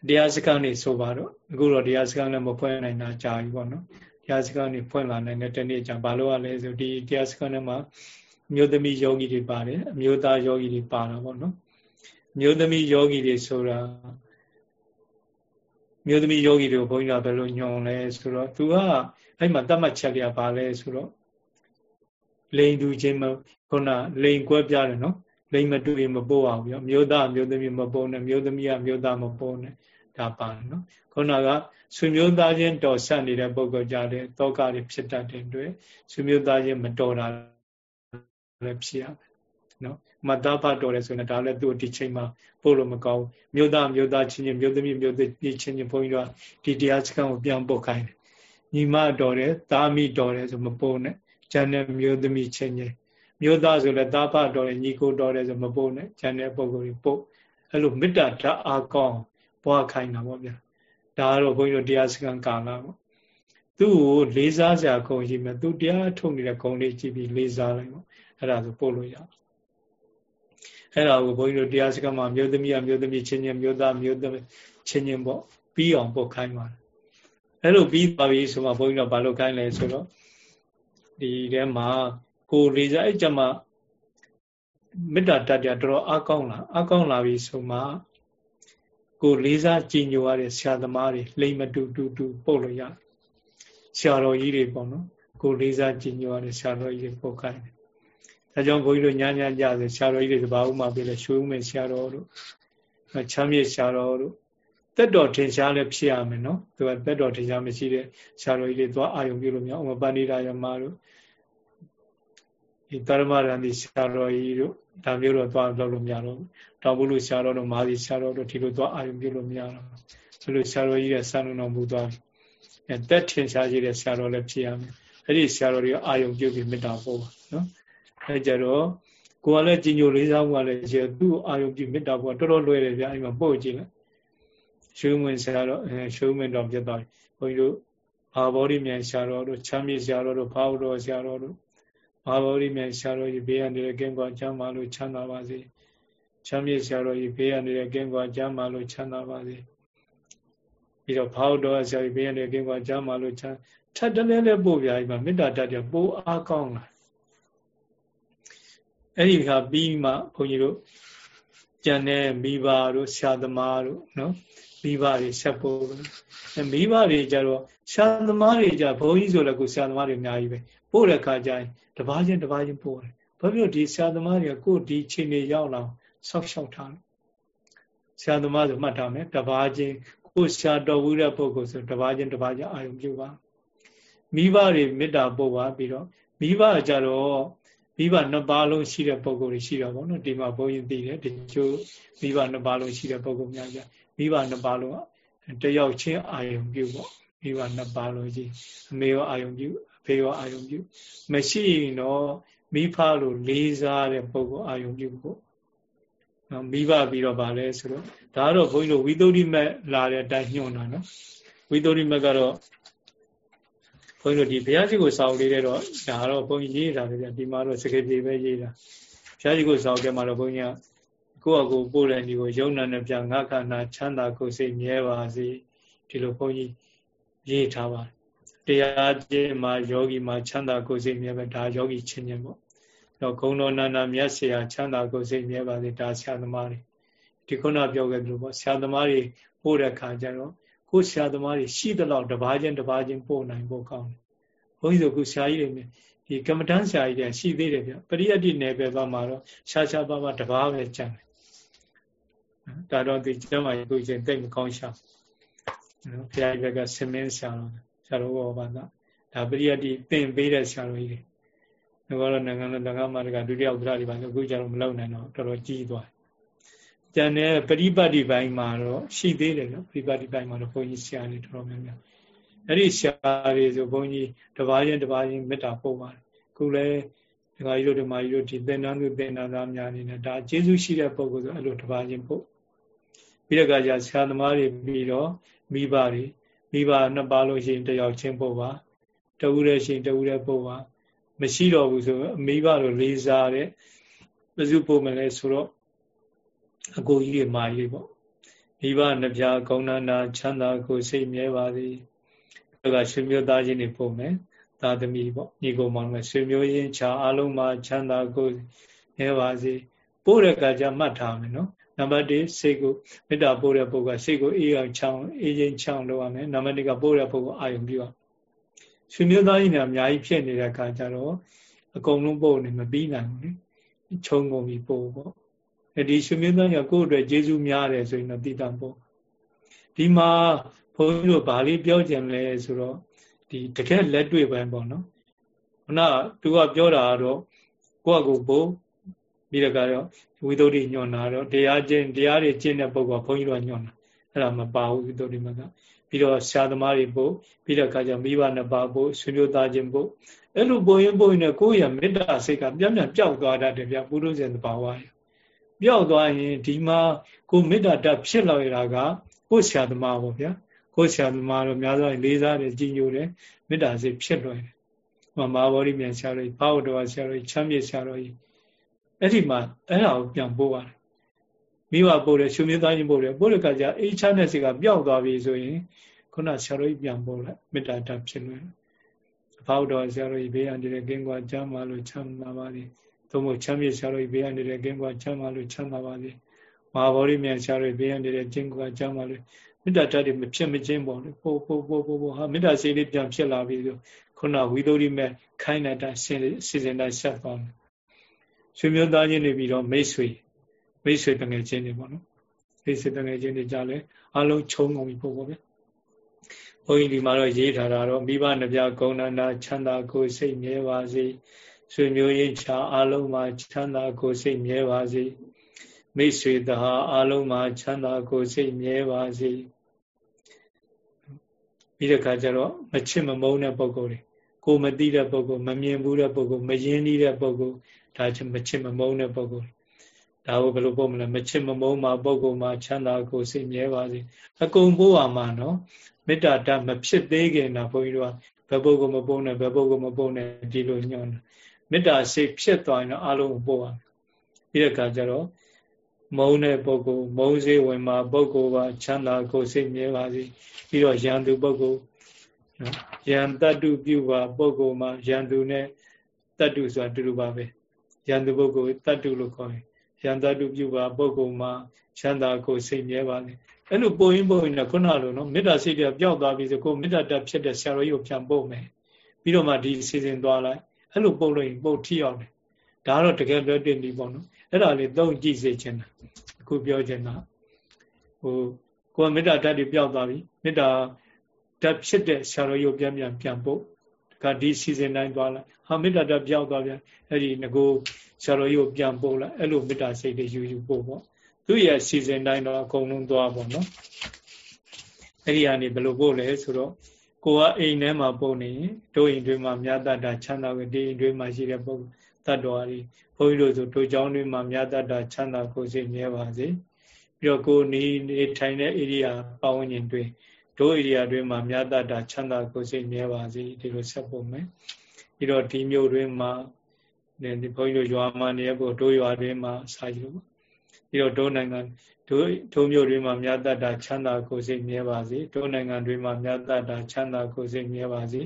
တရားစခန်းနေဆိုပါတော့အခုတော့တရားစခန်းလည်းမဖွင့်နိုင်တာကြာပြီပေါ့နော်တရားစခန်းနေဖွင့်လာနိုင်တဲ့တနေ့ကြာဘာလို့ ਆ လဲဆိုဒီတရားစခန်းထဲမှာအမျိုးသမီးယောဂီတွေပါတယ်အမျိုးသားယောဂီတွေပါတာပေါ့နော်အမျိုးသမီးယောဂီတွေဆိုတာမျိုးသမီးယောဂီတွေကိုဘုန်းကြီးကဘယ်လိုညွှန်လဲဆိုတော့သူကအဲ့မှာတတ်မှတ်ချက်တွေကဘာလဲဆိုတော့ လိန်သူချင်းမခုနလိန်ကွဲပြားတယ်နော်လိန်မတူရင်မပို့အောင်ပြောမျိုးသားမျိုးသမီးမပို့နဲ့မျိုးသမီးကမျိုးသားမပို့နဲ့ဒါပါတယ်နော်ခုနကဆွေမျိုးသားချင်းတော်ဆက်နေတဲ့ပုဂ္ဂိုလ်ကြတဲ့တောကတွေဖြစ်တတ်တဲ့အတွက်ဆွေမျိုးသားချင်းမတော်တာလည်းဖြစ်ရမယ်နော်မသားဖတ်တော်တယ်ဆိုရင်ဒါလည်းသူ့ဒီချိန်မှာပို့လို့မကောင်းမျိုးသားမျိုးသားချင်းချင်းမျိုးသမီးမျိုးသမီးချင်းချင်းဘုန်းကြီးတို့ဒီတရားစခန်းကိုပြန်ပို့ခိုင်းတယ်ညီမတော်တယ်သားမိတော်တယ်ဆိုမပို့နဲ့ ကျန်တဲ့မျိုးသမီးချင်းချင်းမျိုးသားဆိုလည်းသားဖတ်တော်တယ်ညီကိုတော်တယ်ဆိုမပို့နဲ့ကျန်တဲ့ပုဂ္ဂိုလ်တွေပို့အဲ့လိုမေတ္တာဓာတ်အားကောင်းပွားခိုင်းတာပေါ့ဗျာဒါကတော့ဘုန်းကြီးတို့တရားစခန်းကာလပေါ့သူ့ကိုလေးစားစရာဂုဏ်ရှိမယ်သူတရားထုတ်နေတဲ့ဂုဏ်လေးကြည့်ပြီးလေးစားလိုက်ပေါ့အဲ့ဒါဆိုပို့လို့ရအဲ့ဒါကိုဘုန်းကြီးတို့တရားစခန်းမှာမြို့သမီးအမြို့သမီးချင်းချင်းမြို့သားမြို့သမီးချင်းချင်းပေါ့ပြီးအောင်ပို့ခိုင်းပါတယ်အဲ့လိုပြီးသွားပြီဆိုမှဘုန်းကြီးတို့ဘာလုပ်ခိုင်းလဲဆိုတော့ ဒီထဲမှာကိုလေးစားအဲ့ကြမှာမေတ္တာတတ်ကြတော်တော်အကောင်းလာအကောင်းလာပြီဆိုမှကိုလေးစားကြည်ညိုရတဲ့ဆရာသမားတွေလိမ့်မတူတူတူပုတ်လို့ရဆရာတော်ကြီးတွေပေါ့နော်ကိုလေးစားကြည်ညိုရတဲ့ဆရာတော်ကြီးတွေပုတ်ခိုင်းတယ်ဒါကြောင့်ဘုန်းကြီးတို့ညညကြဆိုဆရာတော်ကြီးတွေဘာဥမှပြလဲရွှေဦးမေဆရာတော်တို့ချမ်းမြေဆရာတော်တို့ တက်တော်ထင်ရှားလည်းဖြစ်ရမယ်နော်သူကတက်တော်ထင်ရှားမရှိတဲ့ဆရာတော်ကြီးတွေသွားအာယုံပြုလို့မရအောင်ပဏိဒါယမတို့ဒီတရမရန်ဒီဆရာတော်ကြီးတို့ဒါမျိုးတော့သွားလုပ်လို့မရတော့ဘူးတောင်ပုလူဆရာတော်တို့မာသီဆရာတော်တို့ဒီလိုသွားအာယုံပြုလို့မရတော့ဘူးဆိုလို့ဆရာတော်ကြီးရဲ့ဆန်းလုံးတော်မူသွားပြီအဲတက်ထင်ရှားရှိတဲ့ဆရာတော်လည်းဖြစ်ရမယ်အဲ့ဒီဆရာတော်တွေကအာယုံပြုပြီးမေတ္တာပို့ပါနော်အဲကြတော့ကိုယ်ကလည်းကြီးညိုလေးစားမှုကလည်းကျေသူ့အာယုံပြုမေတ္တာပို့တော်တော်လွယ်တယ်ဗျအဲ့မှာပို့ကြည့်လိုက် ရှုံးဝင်ဆရာတော်အဲရှုံးဝင်တော်ပြတ်သွားပြီဘုန်းကြီးတို့ဘာဘောဓိမြန်ဆရာတော်တို့ချမ်းမြေဆရာတော်တို့ဘာဝတော်ဆရာတော်တို့ဘာဘောဓိမြန်ဆရာတော်ကြီးဘေးကနေကင်းကွာချမ်းသာလို့ချမ်းသာပါစေချမ်းမြေဆရာတော်ကြီးဘေးကနေကင်းကွာချမ်းသာလို့ချမ်းသာပါစေပြီးတော့ဘာဝတော်ဆရာကြီးဘေးကနေကင်းကွာချမ်းသာလို့ချမ်းထပ်တလဲလဲပို့ပြားကြီးမှာမေတ္တာတတ်ကြပိုးအားကောင်းလာအဲ့ဒီခါပြီးမှဘုန်းကြီးတို့ကျန်တဲ့မိဘတို့ဆရာသမားတို့နော် မိဘတွေဆက်ပို့မိဘတွေကြတော့ဆရာသမားတွေကြဘုန်းကြီးဆိုလည်းကိုဆရာသမားတွေအများကြီးပဲပို့တဲ့ခါကျရင်တပားချင်းတပားချင်းပို့တယ်ဘာဖြစ်လို့ဒီဆရာသမားတွေကကိုယ်ဒီချိန်တွေရောက်လာဆောက်ရှောက်ထားတယ်ဆရာသမားဆိုမှတ်ထားမယ်တပားချင်းကိုဆရာတော်ဘူးတဲ့ပုဂ္ဂိုလ်ဆိုတပားချင်းတပားချင်းအာယုံပြုပါမိဘတွေမေတ္တာပို့ပါပြီးတော့မိဘကြတော့မိဘနှစ်ပါးလုံးရှိတဲ့ပုံကိုယ်တွေရှိတာပေါ့နော်ဒီမှာဘုန်းကြီးသိတယ်ဒီကျိုးမိဘနှစ်ပါးလုံးရှိတဲ့ပုံကိုယ်များကြ မိဘနှစ်ပါးလုံးတယောက်ချင်းအာယုံပြုပေါ့မိဘနှစ်ပါးလုံးကြီးအမေရောအာယုံပြုအဖေရောအာယုံပြုမရှိရင်တော့မိဖလိုလေးစားတဲ့ပုံကိုယ်အာယုံပြုပေါ့နော်မိဘပြီးတော့ဗာလဲဆိုတော့ဒါကတော့ဘုန်းကြီးတို့ဝိသုဒ္ဓိမက်လာတဲ့အတိုင်းညွှန်တာနော်ဝိသုဒ္ဓိမက်ကတော့ဘုန်းကြီးတို့ဒီဘုရားရှိခိုးစာအုပ်လေးတွေတော့ဒါတော့ဘုန်းကြီးရေးတာလေဗျဒီမှာတော့စကေပြေပဲရေးတာဘုရားရှိခိုးစာအုပ်ထဲမှာတော့ဘုန်းကြီးက ကိုယ့်အကူပို့တဲ့ဒီကိုယုံနာနဲ့ပြငါခန္ဓာချမ်းသာကိုယ်စိတ်မြဲပါစေဒီလိုဘုန်းကြီးရေးထားပါတရားကျင့်မှာယောဂီမှာချမ်းသာကိုယ်စိတ်မြဲပဲဒါယောဂီချင်းချင်းပေါ့တော့ဂုံတော်နာနာမြတ်ဆရာချမ်းသာကိုယ်စိတ်မြဲပါစေဒါဆရာသမားတွေဒီခုနပြောခဲ့သလိုပေါ့ဆရာသမားတွေပို့တဲ့ခါကျတော့ကိုဆရာသမားတွေရှိသလောက်တပါးချင်းတပါးချင်းပို့နိုင်ဖို့ကောင်းတယ်ဘုန်းကြီးတို့ကဆရာကြီးတွေဒီကမ္မဋ္ဌာန်းဆရာကြီးတွေရှိသေးတယ်ဗျပရိယတ်တိနယ်ပယ်သွားမှာတော့ရှားရှားပါးပါးတပါးပဲကြံတယ် ဒါတော့ဒီကျမ်းမာရေးကိုရှင်တိတ်မကောင်းရှာနော်ဘုရားကြီးဘက်ကဆင်းမင်းဆရာတော်ဆရာတော်ဘောပါဒဒါပရိယတ်တိသင်ပေးတဲ့ဆရာတော်ကြီးတွေငါကတော့နိုင်ငံလုံးတက္ကမတက္ကဒုတိယဥဒ္ဒရာဒီပိုင်းအခုကျတော့မလောက်နိုင်တော့တော်တော်ကြီးသွားကျန်တဲ့ပရိပတ်ဒီပိုင်းမှာတော့ရှိသေးတယ်နော်ပရိပတ်ဒီပိုင်းမှာတော့ဘုန်းကြီးဆရာတွေတော်တော်များများအဲ့ဒီဆရာတွေဆိုဘုန်းကြီးတပါးချင်းတပါးချင်းမေတ္တာပို့ပါတယ်ခုလည်းဒကာကြီးတို့ဓမ္မကြီးတို့ဒီသင်္ဍန်းသူသင်္ဍန်းသားများအနေနဲ့ဒါကျေးဇူးရှိတဲ့ပုဂ္ဂိုလ်ဆိုအဲ့လိုတပါးချင်းပို့ ပြီးတော့ကဆရာသမားတွေပြီးတော့မိဘတွေမိဘနှစ်ပါးလို့ရှိရင်တယောက်ချင်းပို့ပါတဝူတဲ့ရှိရင်တဝူတဲ့ပို့ပါမရှိတော့ဘူးဆိုမိဘတို့လေးစားတဲ့ဘယ်သူပို့မလဲဆိုတော့အကိုကြီးတွေမာကြီးတွေပေါ့မိဘနှပြကောင်းနာချမ်းသာကိုစိတ်မြဲပါသည်ကရွှေမျိုးသားချင်းတွေပို့မယ်သာသမီပေါ့ညီကိုမောင်နဲ့ဆွေမျိုးရင်းချာအလုံးမှာချမ်းသာကိုနေပါစေပို့တဲ့ကကြမှတ်ထားမယ်နော် နံပါတ်1စိတ်ကိုမေတ္တာပို့တဲ့ပုဂ္ဂိုလ်စိတ်ကိုအေးအောင်ချောင်းအေးချင်းချောင်းလုပ်ရမယ်နံပါတ်2ကပို့တဲ့ပုဂ္ဂိုလ်အာယုံပြုရဆွေမျိုးသားကြီးတွေအများကြီးဖြစ်နေတဲ့အခါကျတော့အကုန်လုံးပို့နေမပြီးနိုင်ဘူးလေခြုံကုန်ပြီးပို့ပေါ့ဒီဆွေမျိုးသားကြီးကကိုယ့်အတွက်ကျေးဇူးများတယ်ဆိုရင်တော့တည်တံ့ပို့ဒီမှာဘုန်းကြီးတို့ဗာလေးပြောကြံလဲဆိုတော့ဒီတကယ်လက်တွေ့ပဲပေါ့နော်ခုနကသူကပြောတာကတော့ကိုယ့်အကိုပို့ ပြီးတော့ကတော့ဝိသုဒ္ဓိညွန်တာတော့တရားကျင့်တရားတွေကျင့်တဲ့ပုဂ္ဂိုလ်ဘုန်းကြီးတို့ညွန်တာအဲ့ဒါမပါဘူးဝိသုဒ္ဓိမှာကပြီးတော့ဆရာသမားတွေပို့ပြီးတော့ခါကျမိဘနှစ်ပါးပို့ဆွေမျိုးသားချင်းပို့အဲ့လိုပို့ရင်ပို့ရင်လည်းကိုယ့်ရဲ့မေတ္တာစိတ်ကပြန်ပြန်ပျောက်သွားတတ်တယ်ဗျပုရုဇဉ်သဘာဝရပျောက်သွားရင်ဒီမှာကိုမေတ္တာတက်ဖြစ်လာရတာကကိုယ်ဆရာသမားပေါ့ဗျာကိုယ်ဆရာသမားတို့များသောလေးစားတယ်ကြီးညိုတယ်မေတ္တာစိတ်ဖြစ်လွယ်တယ်။မဟာဗောဓိမြန်ဆရာတို့ဘာဝတော်ဆရာတို့ချမ်းမြေဆရာတို့ အဲ့ဒီမှာအဲ့ဒါကိုပြန်ပို့ရတယ်မိဘပို့တယ်ရှင်မင်းသားချင်းပို့တယ်ပို့တဲ့ကကြအေးချမ်းတဲ့စိတ်ကပျောက်သွားပြီဆိုရင်ခုနဆရာတို့ပြန်ပို့လိုက်မေတ္တာတဖြစ်လွယ်ဘာဝတော်ဆရာတို့ဘေးရန်တဲ့ကင်းကွာချမ်းသာလို့ချမ်းသာပါစေသို့မဟုတ်ချမ်းမြေဆရာတို့ဘေးရန်တဲ့ကင်းကွာချမ်းသာလို့ချမ်းသာပါစေမဟာဗောဓိမြန်ဆရာတို့ဘေးရန်တဲ့ကျင့်ကွာချမ်းသာလို့မေတ္တာတတ်တွေမဖြစ်မချင်းပေါ့လေပို့ပို့ပို့ပို့ပို့ဟာမေတ္တာစိတ်လေးပြန်ဖြစ်လာပြီဆိုခုနဝိသုဒ္ဓိမဲ့ခိုင်းတဲ့အတိုင်းစီစဉ်တိုင်းဆက်သွားတယ် ဆွေမျိုးသားချင်းတွေပြီးတော့မိတ်ဆွေမိတ်ဆွေတငယ်ချင်းတွေပေါ့နော်မိတ်ဆွေတငယ်ချင်းတွေကြလဲအလုံးချုံကုန်ပြီပို့ပေါ့ဗျဘုန်းကြီးဒီမှာတော့ရေးထားတာတော့မိဘနှပြဂုဏနာချမ်းသာကိုယ်စိတ်မြဲပါစေဆွေမျိုးရင်းချာအလုံးမှာချမ်းသာကိုယ်စိတ်မြဲပါစေမိတ်ဆွေတဟာအလုံးမှာချမ်းသာကိုယ်စိတ်မြဲပါစေပြီးတဲ့အခါကျတော့မချစ်မမုန်းတဲ့ပုံကိုယ်တွေကိုမသိတဲ့ပုံကိုယ်မမြင်ဘူးတဲ့ပုံကိုယ်မရင်းနှီးတဲ့ပုံကိုယ် ဒါချင်မချစ်မမုန်းတဲ့ပုံကိုယ်ဒါကိုဘယ်လိုပို့မလဲမချစ်မမုန်းမှာပုံကိုယ်မှာချမ်းသာကိုယ်စိတ်မြဲပါစေအကုန်ပို့ပါမှာနော်မေတ္တာဓာတ်မဖြစ်သေးခင်တာဘုန်းကြီးတို့ကဘယ်ပုဂ္ဂိုလ်မပုံနဲ့ဘယ်ပုဂ္ဂိုလ်မပုံနဲ့ဒီလိုညွှန်မေတ္တာစိတ်ဖြစ်သွားရင်တော့အလုံးကိုပို့ပါပြီးတဲ့အခါကျတော့မုန်းတဲ့ပုဂ္ဂိုလ်မုန်းစေဝင်မှာပုဂ္ဂိုလ်ကချမ်းသာကိုယ်စိတ်မြဲပါစေပြီးတော့ယံသူပုဂ္ဂိုလ်ယံတတ္တုပြုပါပုဂ္ဂိုလ်မှာယံသူနဲ့တတ္တုဆိုတာတူတူပါပဲ ယံသူပုဂ္ဂိုလ်တတ္တုလို့ခေါ်တယ်ယံတတ္တုပြုပါပုဂ္ဂိုလ်မှာချမ်းသာကိုယ်စိတ်မြဲပါစေအဲ့လိုပို့ရင်ပို့ရင်တော့ခုနလိုနော်မေတ္တာစိတ်တွေပျောက်သွားပြီဆိုကိုမေတ္တာတက်ဖြစ်တဲ့ဆရာတော်ကြီးကိုပြန်ပို့မယ်ပြီးတော့မှဒီစီစဉ်သွားလိုက်အဲ့လိုပို့လို့ရင်ပို့ထိရောက်တယ်ဒါကတော့တကယ်လွတ်တင်ပြီပေါ့နော်အဲ့ဒါလေးသုံးကြည့်စေချင်တာအခုပြောချင်တာဟိုကိုယ်မေတ္တာတက်တွေပျောက်သွားပြီမေတ္တာတက်ဖြစ်တဲ့ဆရာတော်ကြီးကိုပြန်ပြန်ပြန်ပို့ ကဒီစီစဉ်တိုင်းသွားလိုက်ဟာမေတ္တာတက်ပျောက်သွားပြန်အဲ့ဒီငကိုဆရာတော်ကြီးကိုပြန်ပို့လိုက်အဲ့လိုမေတ္တာစိတ်တွေယူယူပို့ပေါ့သူ့ရဲ့စီစဉ်တိုင်းတော့အကုန်လုံးသွားပေါ့နော်အဲ့ဒီကနေဘယ်လိုပို့လဲဆိုတော့ကိုကအိမ်ထဲမှာပို့နေရင်တို့အိမ်တွေမှာမြတ်တတာချမ်းသာကိုဒီအိမ်တွေမှာရှိတဲ့ပုဂ္ဂိုလ်တတ်တော်ရီဘုန်းကြီးတို့ဆိုတို့เจ้าတွေမှာမြတ်တတာချမ်းသာကိုစိတ်မြဲပါစေပြီးတော့ကိုနေနေထိုင်တဲ့ဧရိယာပတ်ဝန်းကျင်တွေ တို့ဧရိယာတွေမှာမြတ်တတာချမ်းသာကိုစိတ်မြဲပါစေဒီလိုဆက်ပို့မယ်ပြီးတော့ဒီမြို့တွေမှာဒီဘုန်းကြီးတို့ရွာမှာနေရဖို့တို့ရွာတွေမှာစာယူပြီးတော့ဒုနိုင်ငံဒုဒုမျိုးတွေမှာမြတ်တတာချမ်းသာကိုယ်စိတ်မြဲပါစေဒုနိုင်ငံတွေမှာမြတ်တတာချမ်းသာကိုယ်စိတ်မြဲပါစေ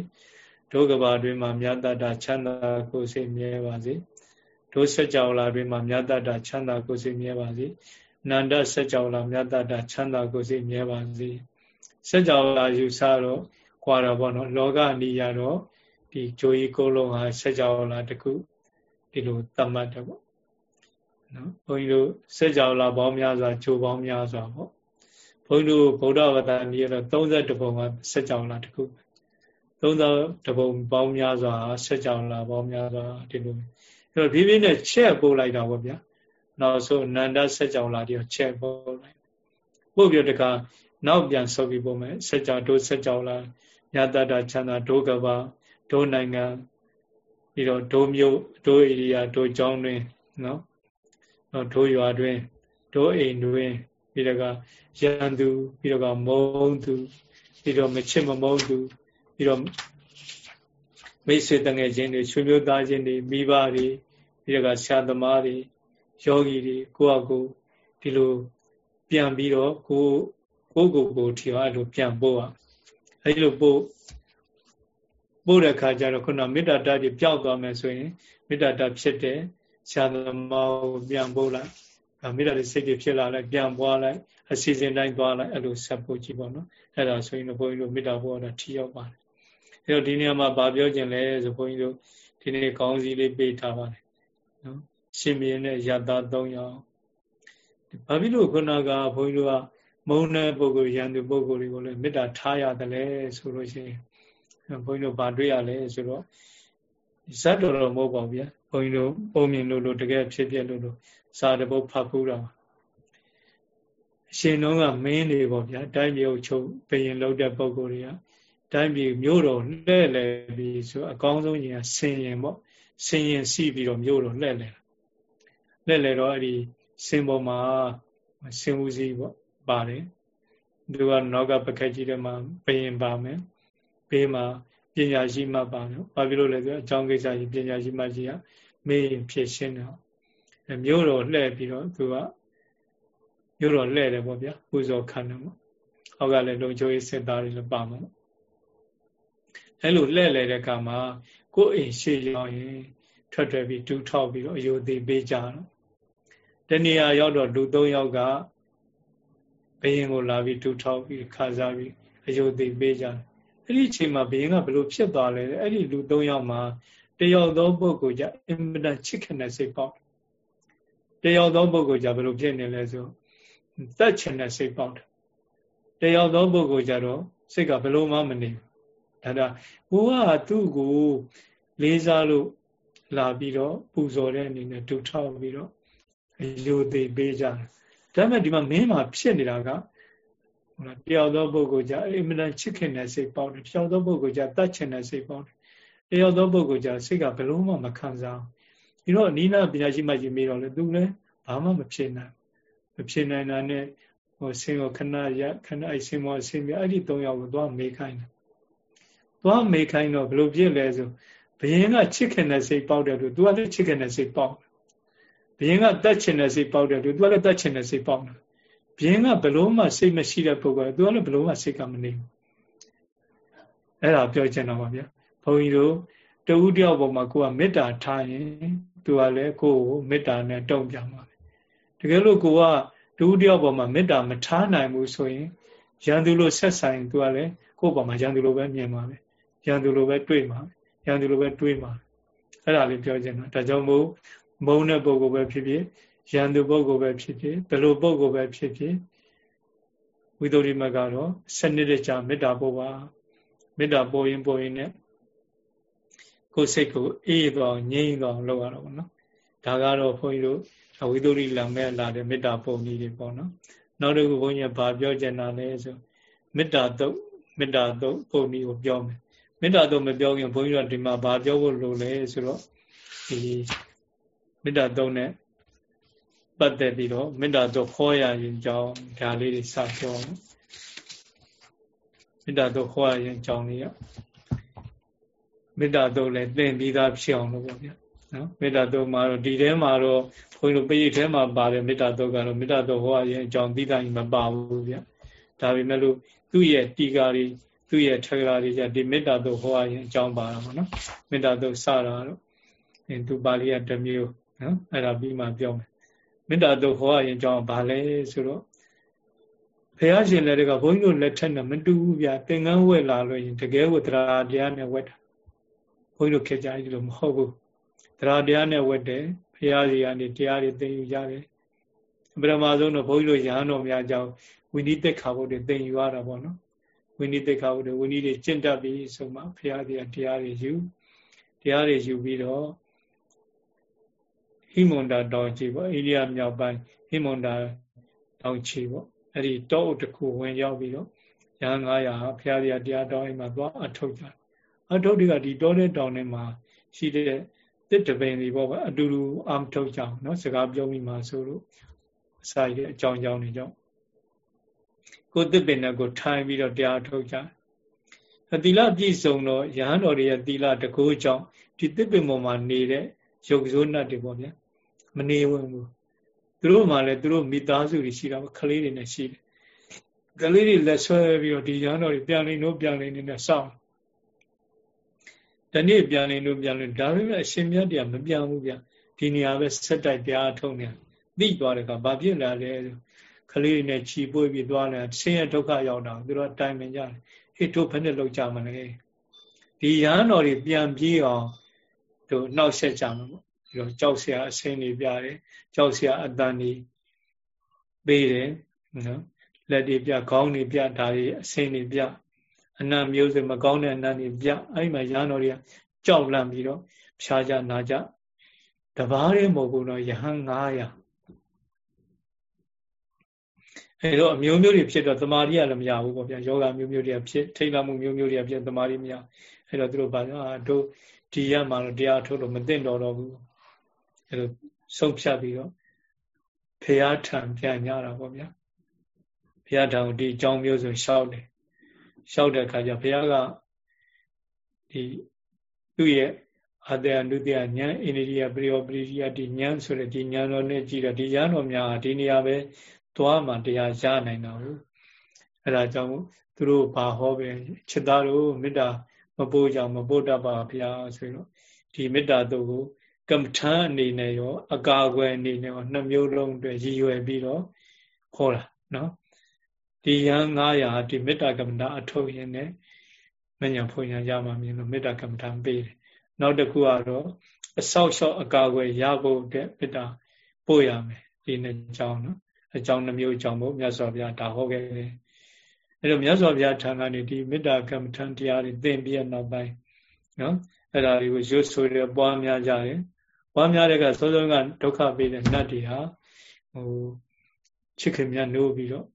ဒုကဘာတွေမှာမြတ်တတာချမ်းသာကိုယ်စိတ်မြဲပါစေဒုစัจ java လာတွေမှာမြတ်တတာချမ်းသာကိုယ်စိတ်မြဲပါစေနန္ဒစัจ java လာမြတ်တတာချမ်းသာကိုယ်စိတ်မြဲပါစေ စัจ java လာယူဆတော့ကွာတာပေါ့နော်လောကအနိယတော့ဒီဂျိုကြီးကိုလုံးဟာစัจ java လာတခုဒီလိုသတ်မှတ်တယ်ပေါ့နော်ဘုန်းကြီးတို့စက်ကြောလာပေါင်းများစွာချိုးပေါင်းများစွာပေါ့ဘုန်းကြီးတို့ဗုဒ္ဓဝတ္တနည်းတော့32ပုံကစက်ကြောလာတစ်ခု32ပုံပေါင်းများစွာစက်ကြောလာပေါင်းများစွာဒီလိုအဲ့တော့ဖြည်းဖြည်းနဲ့ချက်ပို့လိုက်တာပေါ့ဗျာနောက်ဆုံးနန္ဒစက်ကြောလာတည်းချက်ပို့လိုက်ပို့ပြီးတခါ နောက်ပြန်ဆုပ်ပြီးပို့မယ်စက်ကြောဒုစက်ကြောလာညတတချန္တာဒုကဘာဒုနိုင်ငံပြီးတော့ဒုမြို့ဒုဧရိယာဒုကျောင်းတွင်နော်နော်ဒိုးရွာတွင်ဒိုးအိမ်တွင်ပြီးတော့ကရန်သူပြီးတော့ကမုံသူပြီးတော့မချစ်မမုံသူပြီးတော့မိတ်ဆွေတငယ်ချင်းတွေချွေမျိုးသားချင်းတွေမိဘတွေပြီးတော့ကဆရာသမားတွေယောဂီတွေကိုယ့်အကူဒီလိုပြန်ပြီးတော့ကို ကိုကိုကိုထီအောင်အဲ့လိုပြန်ပို့อ่ะအဲ့လိုပို့ပို့တဲ့ခါကျတော့ခုနမေတ္တာတတွေပျောက်သွားမယ်ဆိုရင်မေတ္တာတဖြစ်တယ်ဆရာသမားကိုပြန်ပို့လိုက်မေတ္တာတွေစိတ်တွေဖြစ်လာလိုက်ပြန်ပွားလိုက်အစီအစဉ်တိုင်းသွားလိုက်အဲ့လိုဆက်ဖို့ကြည့်ပေါ့နော်အဲ့ဒါဆိုရင်တော့ဘုန်းကြီးတို့မေတ္တာပို့တော့ထီရောက်ပါတယ်အဲ့တော့ဒီနေရာမှာဗာပြောခြင်းလဲဆိုဘုန်းကြီးတို့ဒီနေ့ကောင်းစီလေးပေးထားပါတယ်နော်ရှင်မင်းနဲ့ယတ၃ယောက်ဘာဖြစ်လို့ခုနကဘုန်းကြီးတို့က မုန်းတဲ့ပုဂ္ဂိုလ်ရန်သူပုဂ္ဂိုလ်တွေကိုလည်းမေတ္တာထားရတယ်လဲဆိုလို့ရှိရင်ဘုန်းကြီးတို့ဗာတွေ့ရလဲဆိုတော့ဇတ်တော်တော်မဟုတ်ပါဘူးဗျာဘုန်းကြီးတို့ပုံမြင်လို့လို့တကယ်ဖြစ်ဖြစ်လို့လို့စာတပုတ်ဖတ်ဖူးတာအရှင်တော်ကမင်းတွေပေါ့ဗျာတိုင်းပြည်ချုပ်ဘယင်လောက်တဲ့ပုဂ္ဂိုလ်တွေကတိုင်းပြည်မြို့တော်လှဲ့လေပြီးဆိုအကောင်းဆုံးကြီးကဆင်ရင်ပေါ့ဆင်ရင်စီးပြီးတော့မြို့တော်လှဲ့လေလှဲ့လေတော့အဲ့ဒီဆင်ပေါ်မှာဆင်ဦးစီးပေါ့ ပါတယ်သူကနောကပခက်ကြီးထဲမှာဘယင်ပါမယ်ဘေးမှာပညာရှိမှပါတယ်ဘာဖြစ်လို့လဲဆိုတော့အကြောင်းကိစ္စကြီးပညာရှိမှကြီးကမေးရင်ဖြစ်ရှင်းတယ်မြို့တော်လှဲ့ပြီးတော့သူကမြို့တော်လှဲ့တယ်ပေါ့ဗျာပူဇော်ခံတယ်ပေါ့အောက်ကလည်းလုံချိုးရေးစစ်သားတွေလည်းပါမှာအဲ့လိုလှဲ့လေတဲ့ကမှာကိုယ်အိမ်ရှေ့ရောက်ရင်ထွက်ထွက်ပြီးဒူးထောက်ပြီးတော့အယုသိပေးကြတော့တဏှာရောက်တော့လူ၃ယောက်က ဘယင်ကိုလာပြီးဒူးထောက်ပြီးခါစားပြီးအယုသိပေးကြတယ်အဲ့ဒီအချိန်မှာဘယင်ကဘလို့ဖြစ်သွားလဲအဲ့ဒီလူ၃ယောက်မှာတယောက်သောပုဂ္ဂိုလ်ကြအင်မတန်ချစ်ခင်တဲ့စိတ်ပေါက်တယောက်သောပုဂ္ဂိုလ်ကြဘလို့ဖြစ်နေလဲဆိုတတ်ချင်တဲ့စိတ်ပေါက်တယ်တယောက်သောပုဂ္ဂိုလ်ကြတော့စိတ်ကဘလို့မှမနေဘူးဒါဒါဘုရားသူ့ကိုလေးစားလို့လာပြီးတော့ပူဇော်တဲ့အနေနဲ့ဒုထောက်ပြီးတော့အယုသေးပေးကြတယ် ဒါပေမဲ့ဒီမှာမင်းမှာဖြစ်နေတာကဟုတ်လားတယောက်သောပုဂ္ဂိုလ်ကြအိမ်မတန်ချစ်ခင်တဲ့စိတ်ပေါက်တယ်တယောက်သောပုဂ္ဂိုလ်ကြတတ်ချင်တဲ့စိတ်ပေါက်တယ်တယောက်သောပုဂ္ဂိုလ်ကြစိတ်ကဘလို့မှမခံစားဘူးဒီတော့နိနာပညာရှိမှကြီးမေးတော့လေသူလည်းဘာမှမဖြစ်နိုင်မဖြစ်နိုင်တာနဲ့ဟိုဆင်းကိုခဏရခဏအဆင်းမောဆင်းပြအဲ့ဒီ၃ယောက်ကိုသွားမေးခိုင်းတယ်သွားမေးခိုင်းတော့ဘယ်လိုဖြစ်လဲဆိုဘယင်းကချစ်ခင်တဲ့စိတ်ပေါက်တယ်လို့သူကလည်းချစ်ခင်တဲ့စိတ်ပေါက်ဘယ င်းကတတ်ချင်တဲ့စိတ်ပေါက်တယ်လို့သူကလည်းတတ်ချင်တဲ့စိတ်ပေါက်တယ်ဘယင်းကဘလို့မှစိတ်မရှိတဲ့ပုဂ္ဂိုလ်သူကလည်းဘလို့မှစိတ်ကမနေဘူးအဲ့ဒါပြောချင်တော့ပါဗျာဘုန်းကြီးတို့တဦးတယောက်ပေါ်မှာကိုကမေတ္တာထားရင်သူကလည်းကိုယ်ကိုမေတ္တာနဲ့တုံ့ပြန်ပါပဲတကယ်လို့ကိုကတဦးတယောက်ပေါ်မှာမေတ္တာမထားနိုင်ဘူးဆိုရင်ရန်သူလိုဆက်ဆိုင်သူကလည်းကိုယ့်ပေါ်မှာရန်သူလိုပဲမြင်ပါပဲရန်သူလိုပဲတွေ့မှာရန်သူလိုပဲတွေးမှာအဲ့ဒါလေးပြောချင်တာဒါကြောင့်မို့ မုန်းတဲ့ပုဂ္ဂိုလ်ပဲဖြစ်ဖြစ်ရန်သူပုဂ္ဂိုလ်ပဲဖြစ်ဖြစ်ဘယ်လိုပုဂ္ဂိုလ်ပဲဖြစ်ဖြစ်ဝိသုဒ္ဓိမကတော့စနစ်တကျမေတ္တာပို့ပါမေတ္တာပို့ရင်ပို့ရင်နဲ့ကိုယ်စိတ်ကိုအေးသွားငြိမ်းသွားလုပ်ရတော့ဗောနော်ဒါကတော့ဘုန်းကြီးတို့ဝိသုဒ္ဓိလံမဲ့လာတဲ့မေတ္တာပုံနည်းတွေပေါ့နော်နောက်တစ်ခုဘုန်းကြီးကဗာပြောချင်တာလဲဆိုမေတ္တာတုတ်မေတ္တာတုတ်ပုံနည်းကိုပြောမယ်မေတ္တာတုတ်မပြောခင်ဘုန်းကြီးတို့ဒီမှာဗာပြောဖို့လိုလဲဆိုတော့ဒီ မေတ္တာတုတ်နဲ့ပတ်သက်ပြီးတော့မေတ္တာတုတ်ခေါ်ရရင်ကြောင်းဒါလေးတွေစပြောမေတ္တာတုတ်ခေါ်ရရင်ကြောင်းလေးရမေတ္တာတုတ်လည်းသင်ပြီးသားဖြစ်အောင်လို့ပေါ့ဗျာနော်မေတ္တာတုတ်မှာတော့ဒီထဲမှာတော့ဘုန်းကြီးတို့ပိဋိထဲမှာပါတယ်မေတ္တာတုတ်ကတော့မေတ္တာတုတ်ဟောရင်အကြောင်းသိတိုင်းမပါဘူးဗျဒါပေမဲ့လို့သူ့ရဲ့တီကာတွေသူ့ရဲ့ထက်ကရာတွေじゃဒီမေတ္တာတုတ်ဟောရင်အကြောင်းပါတာပေါ့နော်မေတ္တာတုတ်စတာတော့အင်းသူပါဠိကတစ်မျိုး နော်အဲ့ဒါပြီးမှပြောမယ်မေတ္တာတုတ်ဟောရင်အကြောင်းဘာလဲဆိုတော့ဘုရားရှင်လည်းကဘုန်းကြီးတို့လက်ထက်နဲ့မတူဘူးဗျသင်္ကန်းဝက်လာလို့ရင်တကယ်ကိုတရားတရားနဲ့ဝက်တာဘုန်းကြီးတို့ခေကြကြီးလို့မဟုတ်ဘူးတရားတရားနဲ့ဝက်တယ်ဘုရားကြီးကနေတရားတွေသင်ယူကြတယ်ပထမဆုံးတော့ဘုန်းကြီးတို့ရဟန်းတော်များကြောင့်ဝိနည်းသက်ခါဘုတ်တွေသင်ယူရတာပေါ့နော်ဝိနည်းသက်ခါဘုတ်တွေဝိနည်းတွေကျင့်တတ်ပြီးဆိုမှဘုရားကြီးကတရားတွေယူတရားတွေယူပြီးတော့ ဟိမန္တာတောင်ချီပေါ့အိန္ဒိယမြောက်ပိုင်းဟိမန္တာတောင်ချီပေါ့အဲ့ဒီတောအုပ်တစ်ခုဝင်ရောက်ပြီးတော့ရဟန်း900ဘုရားကြီးတရားတော်အိမ်မှာသွားအထုတ်ကြအထုတ်တွေကဒီတောတဲ့တောင်ထဲမှာရှိတဲ့တစ်တပင်တွေပေါ့ဗျအတူတူအာမထုတ်ကြအောင်เนาะစကားပြောမိမှာဆိုလို့အစာရတဲ့အကြောင်းကြောင်းတွေကြောင့်ကိုတစ်ပင်နဲ့ကိုထိုင်ပြီးတော့တရားထုတ်ကြအသီလပြည့်စုံတော့ရဟန်းတော်တွေရဲ့သီလတကူကြောင့်ဒီတစ်ပင်ပေါ်မှာနေတဲ့ရုပ်စိုးနတ်တွေပေါ့ဗျာ မနေဝင်ဘူးသူတို့မှလည်းသူတို့မိသားစုတွေရှိတာကလေးတွေနဲ့ရှိတယ်ကလေးတွေလက်ဆွဲပြီးတော့ဒီရဟန်းတော်တွေပြန်လိမ့်လို့ပြန်လိမ့်နေနဲ့စောင့်တနေ့ပြန်နေလို့ပြန်လို့ဒါပေမဲ့အရှင်မြတ်တရားမပြန်ဘူးဗျဒီနေရာပဲဆက်တိုက်တရားထုံးနေသိသွားတယ်ကဘာဖြစ်လာလဲကလေးတွေနဲ့ခြီပွေးပြီးသွားတယ်ဆင်းရဲဒုက္ခရောက်တာသူတို့တိုင်ပင်ကြတယ်ဟေ့တို့ဘယ်နဲ့လောက်ကြမလဲဒီရဟန်းတော်တွေပြန်ပြေးအောင်တို့နှောက်ဆက်ကြမှာပေါ့ ပြီးတော့ကြောက်စရာအဆင်းတွေပြတယ်ကြောက်စရာအတန်တွေပေးတယ်နော်လက်တွေပြခေါင်းတွေပြဒါတွေအဆင်းတွေပြအနံ့မျိုးစုမကောင်းတဲ့အနံ့တွေပြအဲ့မှာရဟန်းတော်တွေကကြောက်လန့်ပြီးတော့ဖြားကြနာကြတပားရဲမဟုတ်ဘူးတော့ယဟန်900အဲတော့အမျိုးမျိုးတွေဖြစ်တော့တမာရီကလည်းမရဘူးပေါ့ဗျာယောဂမျိုးမျိုးတွေကဖြစ်ထိတ်လန့်မှုမျိုးမျိုးတွေကဖြစ်တမာရီမရအဲတော့သူတို့ဘာလဲအာတို့ဒီရမှာတော့တရားထုတ်လို့မသိတော့တော့ဘူး အဲလိုဆုံးဖြတ်ပြီးတော့ဖရာထံပြန်ညတာပေါ့ဗျာဖရာထံဒီအကြောင်းမျိုးဆိုရှောက်တယ်ရှောက်တဲ့အခါကျဘုရားကဒီသူ့ရဲ့အတ္တအနုတ္တဉာဏ်အိန္ဒိယပရိယောပရိယတိဉာဏ်ဆိုတဲ့ဒီဉာဏ်တော်နဲ့ကြည့်တော့ဒီဉာဏ်တော်များဒီနေရာပဲသွားမှတရားရနိုင်တာဟုတ်အဲဒါကြောင့်သူတို့ဘာဟောပဲจิตသားတို့မေတ္တာမပို့ကြမပို့တတ်ပါဘုရားဆိုတော့ဒီမေတ္တာတို့ကို ကမ္မထန်အနေနဲ့ရော အကာအကွယ်အနေနဲ့ရောနှစ်မျိုးလုံးအတွက်ရည်ရွယ်ပြီးတော့ခေါ်တာနော်ဒီယံ900ဒီမေတ္တာကမ္မဋ္ဌအထုတ်ရင်လည်းမညာဖွညာရမှာမြင်လို့မေတ္တာကမ္မဋ္ဌပေးတယ်နောက်တစ်ခုကတော့အဆောက်အရှောက်အကာအကွယ်ရဖို့အတွက်မေတ္တာပို့ရမယ်ဒီနှစ်ကြောင်းနော်အကြောင်းနှမျိုးကြောင့်မို့မြတ်စွာဘုရားဒါဟောခဲ့တယ်အဲလိုမြတ်စွာဘုရားထံကနေဒီမေတ္တာကမ္မဋ္ဌတရားတွေသင်ပြီးနောက်ပိုင်းနော်အဲ့ဒါတွေကိုရွတ်ဆိုရပွားများကြတယ် ပွားများတဲ့ကစောစောကဒုက္ခပေးတဲ့နတ်တွေဟာဟိုချစ်ခင်မြတ်နိုးပြီးတော့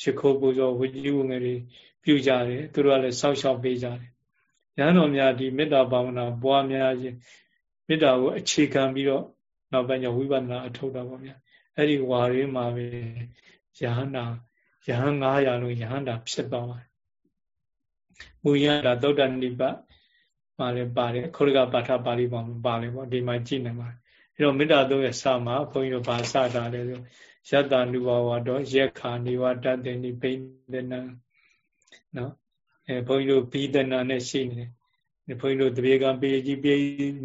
ရှ िख ိုးပူဇော်ဝိကြီးဝငယ်တွေပြုကြတယ်သူတို့ကလည်းစောင့်ရှောက်ပေးကြတယ်ရဟန်းတော်များဒီမေတ္တာဘာဝနာပွားများခြင်းမေတ္တာကိုအခြေခံပြီးတော့နောက်ပိုင်းကျဝိပဿနာအထုတ်တာပေါ့ဗျာအဲ့ဒီဝါရင်းမှာပဲယဟန္တာယဟန်900လုံးယဟန္တာဖြစ်သွားပါတယ်မူရတာသုတ္တနိပတ် မှာလည်းပါတယ်ခொရကပါဠပါဠိပေါ်မှာပါတယ်ပေါ့ဒီမှာကြည့်နေပါတယ်အဲ့တော့မေတ္တာသုံးရဲ့စာမှာဘုန်းကြီးတို့ဗာစတာလဲဆိုယတ္တနုဘဝတော့ယက္ခာနေဝတတ္တိနိဘိဒနံနော်အဲဘုန်းကြီးတို့ဘိဒနာနဲ့ရှိနေတယ်ဘုန်းကြီးတို့တပြေကပေကြီးပြေ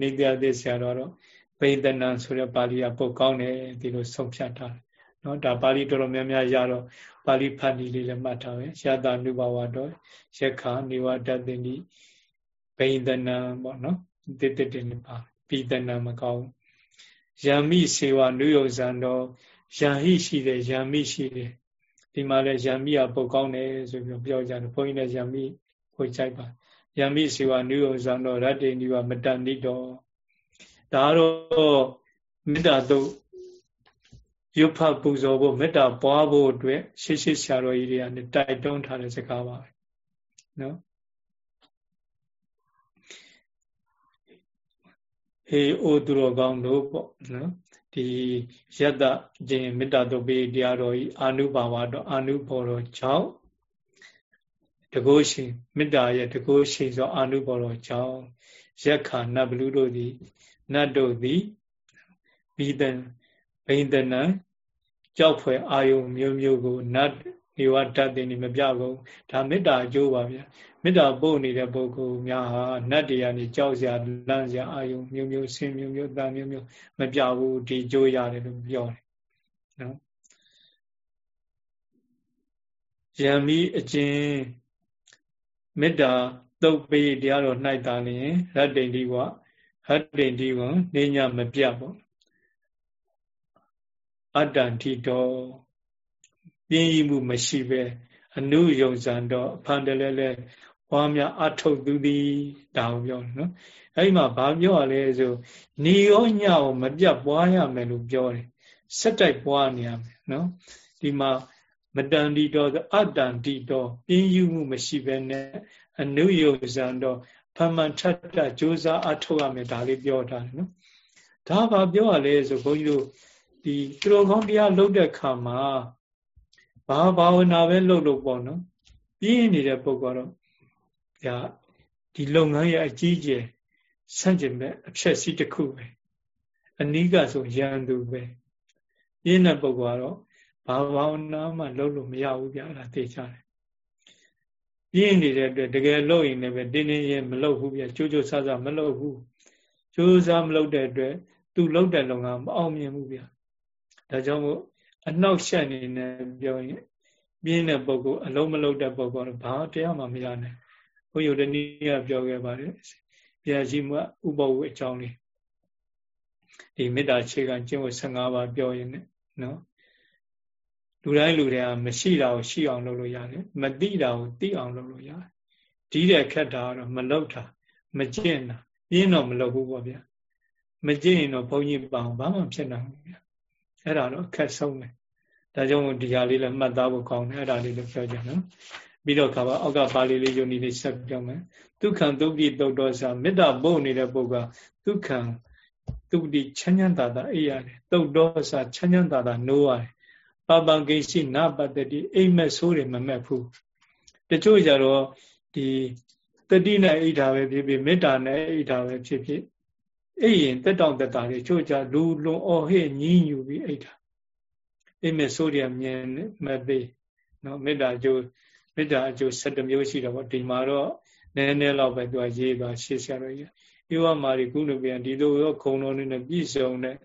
နေပြတဲ့ဆရာတော်တော့ဘိဒနာဆိုတဲ့ပါဠိကပုတ်ကောင်းတယ်ဒီလိုဆုံးဖြတ်ထားတယ်နော်ဒါပါဠိတော်တော်များများရတော့ပါဠိဖတ်နည်းလေးလည်းမှတ်ထားပဲယတ္တနုဘဝတော့ယက္ခာနေဝတတ္တိနိ ဘိဒနာပေါ့နော်တိတိတိနေပါဘိဒနာမကောင်းယမိစေဝနုယုံဇံတော်ယံဟိရှိတယ်ယံမိရှိတယ်ဒီမှာလဲယံမိကပုတ်ကောင်းတယ်ဆိုပြီးပြောကြတယ်ဘုန်းကြီးလည်းယံမိကိုကြိုက်ပါယံမိစေဝနုယုံဇံတော်ရတ္တိနိဝမတဏိတော်ဒါတော့မေတ္တာတို့ရုပ်ဖတ်ပူဇော်ဖို့မေတ္တာပွားဖို့အတွက်ရှေ့ရှေ့ဆရာတော်ကြီးတွေကနေတိုက်တွန်းထားတဲ့စကားပါပဲနော် ဟေအိုသူတော်ကောင်းတို့ပေါ့နော်ဒီယတ္တခြင်းမေတ္တာတုပိတရားတော်ဤအာနုဘာဝတော်အာနုဘောတော်ကြောင့်တကုရှင်မေတ္တာရဲ့တကုရှင်သောအာနုဘောတော်ကြောင့်ယက္ခာနတ်ဘလူတို့သည်နတ်တို့သည်ဘိဒံဘိန္ဒနံကြောက်ဖွယ်အာယုံမျိုးမျိုးကိုနတ် နေဝတ္တတင်နေမပြဘူးဒါမေတ္တာအကျိုးပါဗျာမေတ္တာပို့နေတဲ့ပုဂ္ဂိုလ်များဟာနတ်တရားနေကြောက်စရာလန့်စရာအာယုံမျိုးမျိုးဆင်းမျိုးမျိုးတန်မျိုးမျိုးမပြဘူးဒီကြိုးရတယ်လို့ပြောတယ်နော်ယံမီအကျဉ်မေတ္တာတုတ်ပေးတရားတော်၌တာလျင်ရတ္တိန်ဒီဝဟတ္တိန်ဒီဝနေညမပြပေါ့အတ္တန်တိတော် ပြင်းရမှုမရှိပဲအနုယုံဇံတော့ဖန်တလဲလဲဘွားများအထုတ်သူသည်ဒါကိုပြောတယ်နော်အဲ့ဒီမှာဘာပြောရလဲဆိုနေရောညရောမပြတ်ပွားရမယ်လို့ပြောတယ်စက်တိုက်ပွားနေရမယ်နော်ဒီမှာမတန်တီတော်အတန်တီတော်ပြင်းယူမှုမရှိဘဲနဲ့အနုယုံဇံတော့ဖမှန်ထက်တကြိုးစားအထုတ်ရမယ်ဒါလေးပြောထားတယ်နော်ဒါဘာပြောရလဲဆိုဘုန်းကြီးတို့ဒီသူတော်ကောင်းတရားလုပ်တဲ့ခါမှာ ဘာဘာဝနာပဲလုပ်လို့ပေါ့နော်ပြင်းနေတဲ့ပုဂ္ဂိုလ်တော့ဒါဒီလုပ်ငန်းရဲ့အကြီးကျယ်ဆန့်ကျင်မဲ့အဖြစ်စီးတစ်ခုပဲအနိကဆိုရန်သူပဲပြင်းတဲ့ပုဂ္ဂိုလ်ကတော့ဘာဘာဝနာမှလုပ်လို့မရဘူးဗျအဲ့ဒါသိချတယ်ပြင်းနေတဲ့အတွက်တကယ်လို့ရင်လည်းပဲတင်းတင်းရင်မလုပ်ဘူးဗျကြိုးကြိုးဆဆမလုပ်ဘူးကြိုးစားမလုပ်တဲ့အတွက်သူလုပ်တဲ့လုံကမအောင်မြင်ဘူးဗျဒါကြောင့်မို့ အနှောက်ရှက်နေနေပြောရင်ပြင်းတဲ့ပုဂ္ဂိုလ်အလုံးမလုံးတဲ့ပုဂ္ဂိုလ်ဘာတရားမှမရနိုင်ဘုန်းကြီးတို့တနည်းကပြောခဲ့ပါတယ်ဘုရားရှိမှဥပဝေအကြောင်းလေးဒီမေတ္တာခြေခံကျင့်ဝတ်15ပါးပြောရင်နော်လူတိုင်းလူတွေကမရှိတာကိုရှိအောင်လုပ်လို့ရတယ်မသိတာကိုသိအောင်လုပ်လို့ရတယ်ဒီတဲ့ခက်တာကတော့မလုပ်တာမကျင့်တာပြင်းတော့မလုပ်ဘူးပေါ့ဗျာမကျင့်ရင်တော့ဘုန်းကြီးပအောင်ဘာမှဖြစ်နိုင်ဘူးဗျာ အဲ့ဒါတော့အခက်ဆုံးပဲဒါကြောင့်ဒီဟာလေးလည်းမှတ်သားဖို့ကောင်းတယ်အဲ့ဒါလေးလည်းပြောကြနော်ပြီးတော့ခါပါအောက်ကပါဠိလေးယုံနေလေးဆက်ပြောမယ်ဒုက္ခံဒုက္ခိတုတ်တော်စာမေတ္တာပို့နေတဲ့ပုဂ္ဂိုလ်ဒုက္ခံဒုက္ခိချမ်းချမ်းသာသာအေးရတယ်တုတ်တော်စာချမ်းချမ်းသာသာနိုးရတယ်ပပံကိရှိနပတ္တိအိမ်မက်ဆိုးတွေမမက်ဘူးတချို့ကြတော့ဒီတတိနဲ့အိဋ္ဌာပဲဖြစ်ဖြစ်မေတ္တာနဲ့အိဋ္ဌာပဲဖြစ်ဖြစ် အိပ်ရင်တက်တောင့်တက်တာတွေချို့ကြလူလွန်အော်ဟစ်ညင်းညူပြီးအိဋ္ဌာအိမ်မက်ဆိုးတွေမြင်မသေးနော်မေတ္တာကျိုးမေတ္တာအကျိုး7မျိုးရှိတော့ဗောဒီမှာတော့နည်းနည်းတော့ပဲသူကရေးသွားရှေ့ဆရာတော်ကြီးဧဝမာရီကုလပြန်ဒီလိုရောခုံတော်နဲ့ပြည့်စုံတဲ့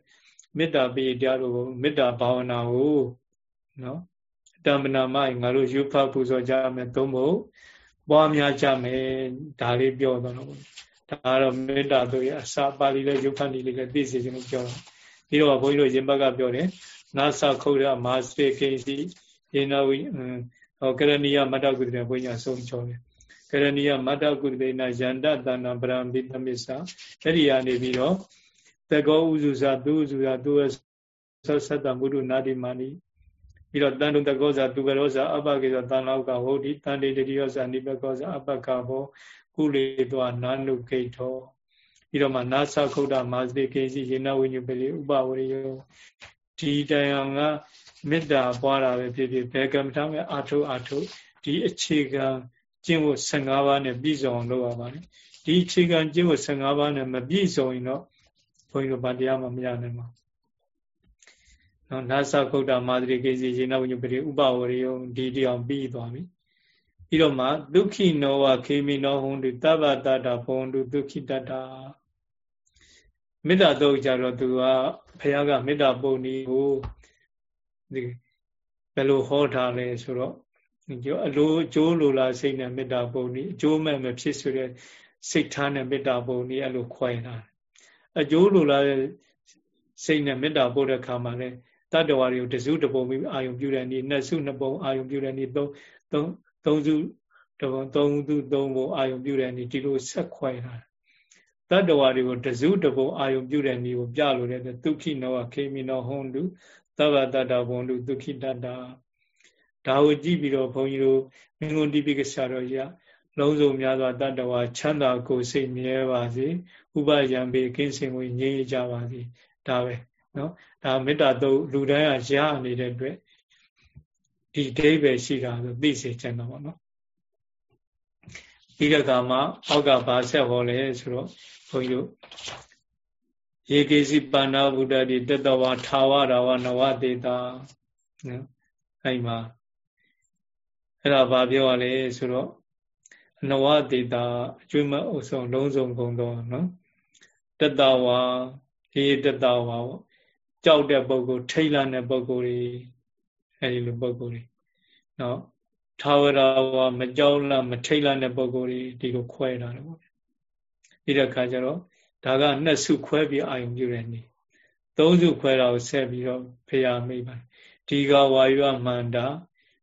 မေတ္တာပိတရားတို့ကိုမေတ္တာဘာဝနာကိုနော်တမ္ပနာမငါတို့ယူဖတ်ပူဇော်ကြမယ်သုံးဖို့ပွားများကြမယ်ဒါလေးပြောတော့တော့ ဒါကတော့မေတ္တာတို့ရဲ့အစာပါဠိလေးယူဖတ်နည်းလေးလည်းသိစေခြင်းလို့ပြောတော့ပြီးတော့ဘုန်းကြီးတို့ရင်ဘက်ကပြောတယ်နာသခုရမာစတေကိစီယေနဝိဟောကရဏီယမတ္တကုတ္တဘုန်းကြီးအဆုံးချောတယ်ကရဏီယမတ္တကုတ္တေနယန္တတဏပရံပိသမစ္ဆာအဲ့ဒီကနေပြီးတော့တကောဥစုစာသူဥစုစာသူသသတ္တမုဒုနာတိမာနိပြီးတော့တန်တုတကောဇာသူကရောဇာအပကေဇာတန်လောက်ကဟောဒီတန်တေတတိယောဇာနိပကောဇာအပကဘော ကုလေတောနာနုဂိထောပြီးတော့မှနာသခုဒ္ဒမာစတိကေစီယေနဝိညုပတိဥပဝရိယောဒီတရားကမေတ္တာပွားတာပဲဖြစ်ဖြစ်ဘယ်ကမ္မထာမဲ့အာထုအာထုဒီအခြေခံကျင့်ဖို့15ပါးနဲ့ပြည့်စုံအောင်လုပ်ရပါတယ်ဒီအခြေခံကျင့်ဖို့15ပါးနဲ့မပြည့်စုံရင်တော့ဘုန်းကြီးတို့ဗတရားမှမရနိုင်ပါဘူးနော်နာသကုဋ္ဌမာတိကိစီရေနဝိညုပတိဥပဝရိယဒီတရားပြီးသွားပြီ ပြီးတော့မှဒုက္ခိနောဝခေမိနောဟွန်တုတဗ္ဗတတဘုံတုဒုက္ခိတတမေတ္တာတော့ကြတော့သူကဘုရားကမေတ္တာပုံနည်းကိုဒီဘယ်လိုဟောထားလဲဆိုတော့အလိုအကျိုးလိုလားစိတ်နဲ့မေတ္တာပုံနည်းအကျိုးမဲ့မဖြစ်ဆိုတဲ့စိတ်ထားနဲ့မေတ္တာပုံနည်းအဲ့လိုခွဲထားအကျိုးလိုလားစိတ်နဲ့မေတ္တာပို့တဲ့ခါမှာလဲတတ္တဝါတွေကိုတစုတပုံပြီးအာယုံပြုတဲ့နေ့နှစ်စုနှစ်ပုံအာယုံပြုတဲ့နေ့သုံးသုံး သုံးစုတပုံသုံးစုသုံးပုံအာယုံပြုတဲ့နေ့ဒီလိုဆက်ခွဲတာတတ္တဝါတွေကိုတစုတပုံအာယုံပြုတဲ့နေ့ကိုပြလို့တဲ့ဒုက္ခိနောခေမိနောဟွန်တုသဗ္ဗတတ္တဘုံတုဒုက္ခိတတ္တဒါကိုကြည့်ပြီးတော့ဘုန်းကြီးတို့မင်းကုန်တိပိကဆရာတော်ကြီးကလုံးစုံများစွာတတ္တဝါချမ်းသာကိုယ်စိတ်မြဲပါစေဥပယံပေကင်းစင်ဝင်ငြိမ်းကြပါစေဒါပဲနော်ဒါမေတ္တာတုတ်လူတိုင်းကရနေတဲ့အတွက် ဒီဒိဗေရှိတာဆိုသိစေချင်တော့ဗောနော်ပြီးတဲ့အခါမှာအောက်ကဘာဆက်ဟောလဲဆိုတော့ဘုန်းကြီးတို့ယေကေစီပါဏဗုဒ္ဓတိတတဝါထာဝရဝနဝတေတာနော်အဲ့မှာအဲ့ဒါဘာပြောရလဲဆိုတော့နဝတေတာအကျွမ်းမအုပ်ဆုံးလုံးစုံကုန်တော့နော်တတဝါဒီတတဝါပေါ့ကြောက်တဲ့ပုဂ္ဂိုလ်ထိတ်လန့်တဲ့ပုဂ္ဂိုလ်တွေ အဲဒီလိုပုဂ္ဂိုလ်တွေနော်ထာဝရဝါမကြောက်လန့်မထိတ်လန့်တဲ့ပုဂ္ဂိုလ်တွေဒီလိုခွဲတာတယ်ပေါ့ပြီးတဲ့အခါကျတော့ဒါကနှစ်စုခွဲပြီးအာယုံပြုတဲ့နေ့သုံးစုခွဲတာကိုဆက်ပြီးတော့ဖေရမိပါတယ်ဒီကဝါယမန္တာ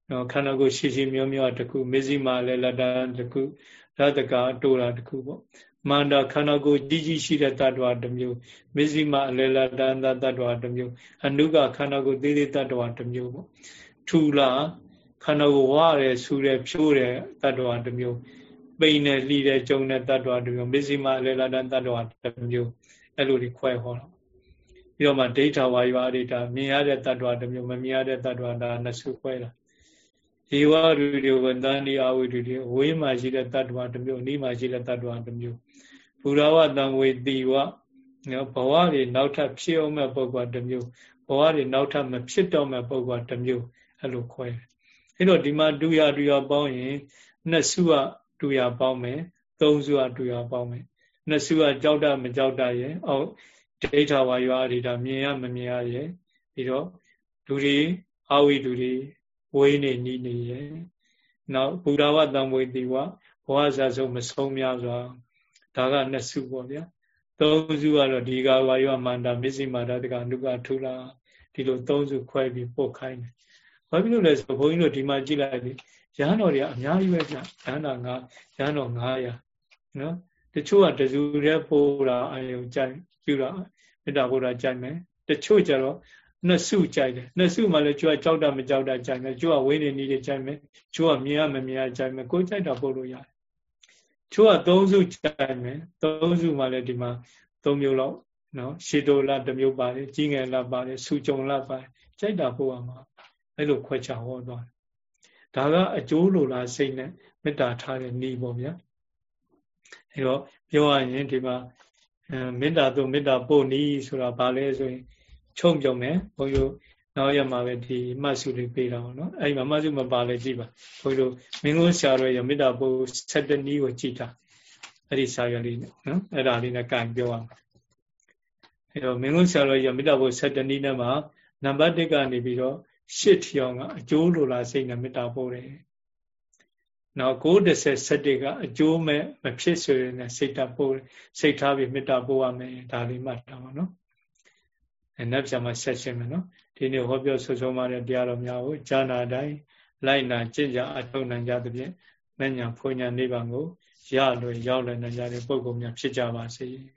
နော်ခန္ဓာကိုယ်ရှိရှိမျိုးမျိုးတခုမေဇိမာလည်းလက်တန်းတခု ရတကတိုးတာတခုပေါ့မန္တာခန္ဓာကိုယ်ကြီးကြီးရှိတဲ့တ attva တစ်မျိုးမေဇိမာအလလတန်တ attva တစ်မျိုးအနုကခန္ဓာကိုယ်သေးသေးတ attva တစ်မျိုးပေါ့ထူလာခန္ဓာကိုယ်ဝရဲဆူရဲဖြိုးတဲ့တ attva တစ်မျိုးပိန်နဲ့လှီတဲ့ကြုံတဲ့တ attva တစ်မျိုးမေဇိမာအလလတန်တ attva တစ်မျိုးအဲ့လိုဒီခွဲဟောတော့ပြီးတော့မှဒိဋ္ဌဝါယဝအရိတာမြင်ရတဲ့တ attva တစ်မျိုးမမြင်ရတဲ့တ attva ဒါနှစ်စုခွဲတာ ဧဝရူတွေဝတန်ဒီအဝိတုတွေဝေးမှရှိတဲ့တ attva တစ်မျိုးနီးမှရှိတဲ့တ attva တစ်မျိုးဘူရဝတံဝေတိဝနော်ဘဝတွေနောက်ထပ်ဖြစ်အောင်မဲ့ပုဂ္ဂိုလ်တစ်မျိုးဘဝတွေနောက်ထပ်မဖြစ်တော့မဲ့ပုဂ္ဂိုလ်တစ်မျိုးအဲ့လိုခွဲတယ်အဲ့တော့ဒီမှာဒုရဒုရပေါင်းရင်နှစ်စုကတူရပေါင်းမယ်သုံးစုကတူရပေါင်းမယ်နှစ်စုကကြောက်တာမကြောက်တာရဲ့အောက်ဒိဋ္ဌဝါယောအရိတာမြင်ရမမြင်ရရဲ့ပြီးတော့လူတွေအာဝိလူတွေ ဝေးနေနီးနေရဲ့နောက်ဘုရားဝတ္တံဝေတိဝဘဝဇာဆုံးမဆုံးများစွာဒါကနှစ်စုပေါ့ဗျာသုံးစုကတော့ဒီကဝါယောမန္တာမစ္စည်းမာတာတကနုကထူလာဒီလိုသုံးစုခွဲပြီးပို့ခိုင်းတယ်ဘာဖြစ်လို့လဲဆိုဘုန်းကြီးတို့ဒီမှာကြည့်လိုက်ပြီရဟန်းတော်တွေကအများကြီးပဲဗျရဟန်းတော်9ရဟန်းတော်900နော်တချို့ကတစုတည်းပို့တာအယုံကြိုက်ပြုတာမေတ္တာပို့တာကြိုက်မယ်တချို့ကျတော့ နှစ်စုကြိုက်တယ်နှစ်စုမှလည်းကျွတ်ကြောက်တာမကြောက်တာကြိုက်မယ်ကျွတ်ကဝင်းနေနေကြိုက်မယ်ကျွတ်ကမြင်ရမမြင်ရကြိုက်မယ်ကိုကြိုက်တာပို့လို့ရတယ်ကျွတ်ကသုံးစုကြိုက်မယ်သုံးစုမှလည်းဒီမှာသုံးမျိုးလောက်နော်ရှေတိုလတစ်မျိုးပါတယ်ကြီးငယ်လပါတယ်ဆူကြုံလပါတယ်ကြိုက်တာပို့ရမှာအဲ့လိုခွဲခြားဟောသွားဒါကအကျိုးလိုလားစိတ်နဲ့မေတ္တာထားတဲ့ဤပေါ့ဗျာအဲတော့ပြောရရင်ဒီမှာမေတ္တာတို့မေတ္တာပို့နီးဆိုတာဘာလဲဆိုရင် ချုံပြုံမယ်ဘုန်းကြီးတို့နောက်ရမှာပဲဒီမှတ်စုလေးပေးတာပေါ့နော်အဲ့မှာမှတ်စုမပါလဲကြည့်ပါဘုန်းကြီးတို့မင်းကိုဆရာတော်ရမေတ္တာပို့7နည်းကိုကြည့်တာအဲ့ဒီစာရွက်လေးနော်အဲ့ဒါလေးနဲ့ကြင်ပြောရမှာအဲ့တော့မင်းကိုဆရာတော်ရမေတ္တာပို့7နည်းနဲ့မှာနံပါတ်1ကနေပြီးတော့ရှစ်ထီအောင်ကအကျိုးလိုလားစိတ်နဲ့မေတ္တာပို့တယ်နောက်930 7ကအကျိုးမဲ့မဖြစ်ဆိုရင်စိတ်တပို့စိတ်ထားပြီးမေတ္တာပို့ရမယ်ဒါလေးမှတ်ထားပါနော် အဲနတ်ပြမှာဆက်ရှင်းမယ်နော်ဒီနေ့ဟောပြောဆွဆုံးမတဲ့တရားတော်များကိုဈာနာတိုင်းလိုက်နာကျင့်ကြအထောက်နိုင်ကြသဖြင့်မဉ္ဇဏ်ဖွညာနိဗ္ဗာန်ကိုရလွယ်ရောက်လွယ်နိုင်ကြတဲ့ပုဂ္ဂိုလ်များဖြစ်ကြပါစေ။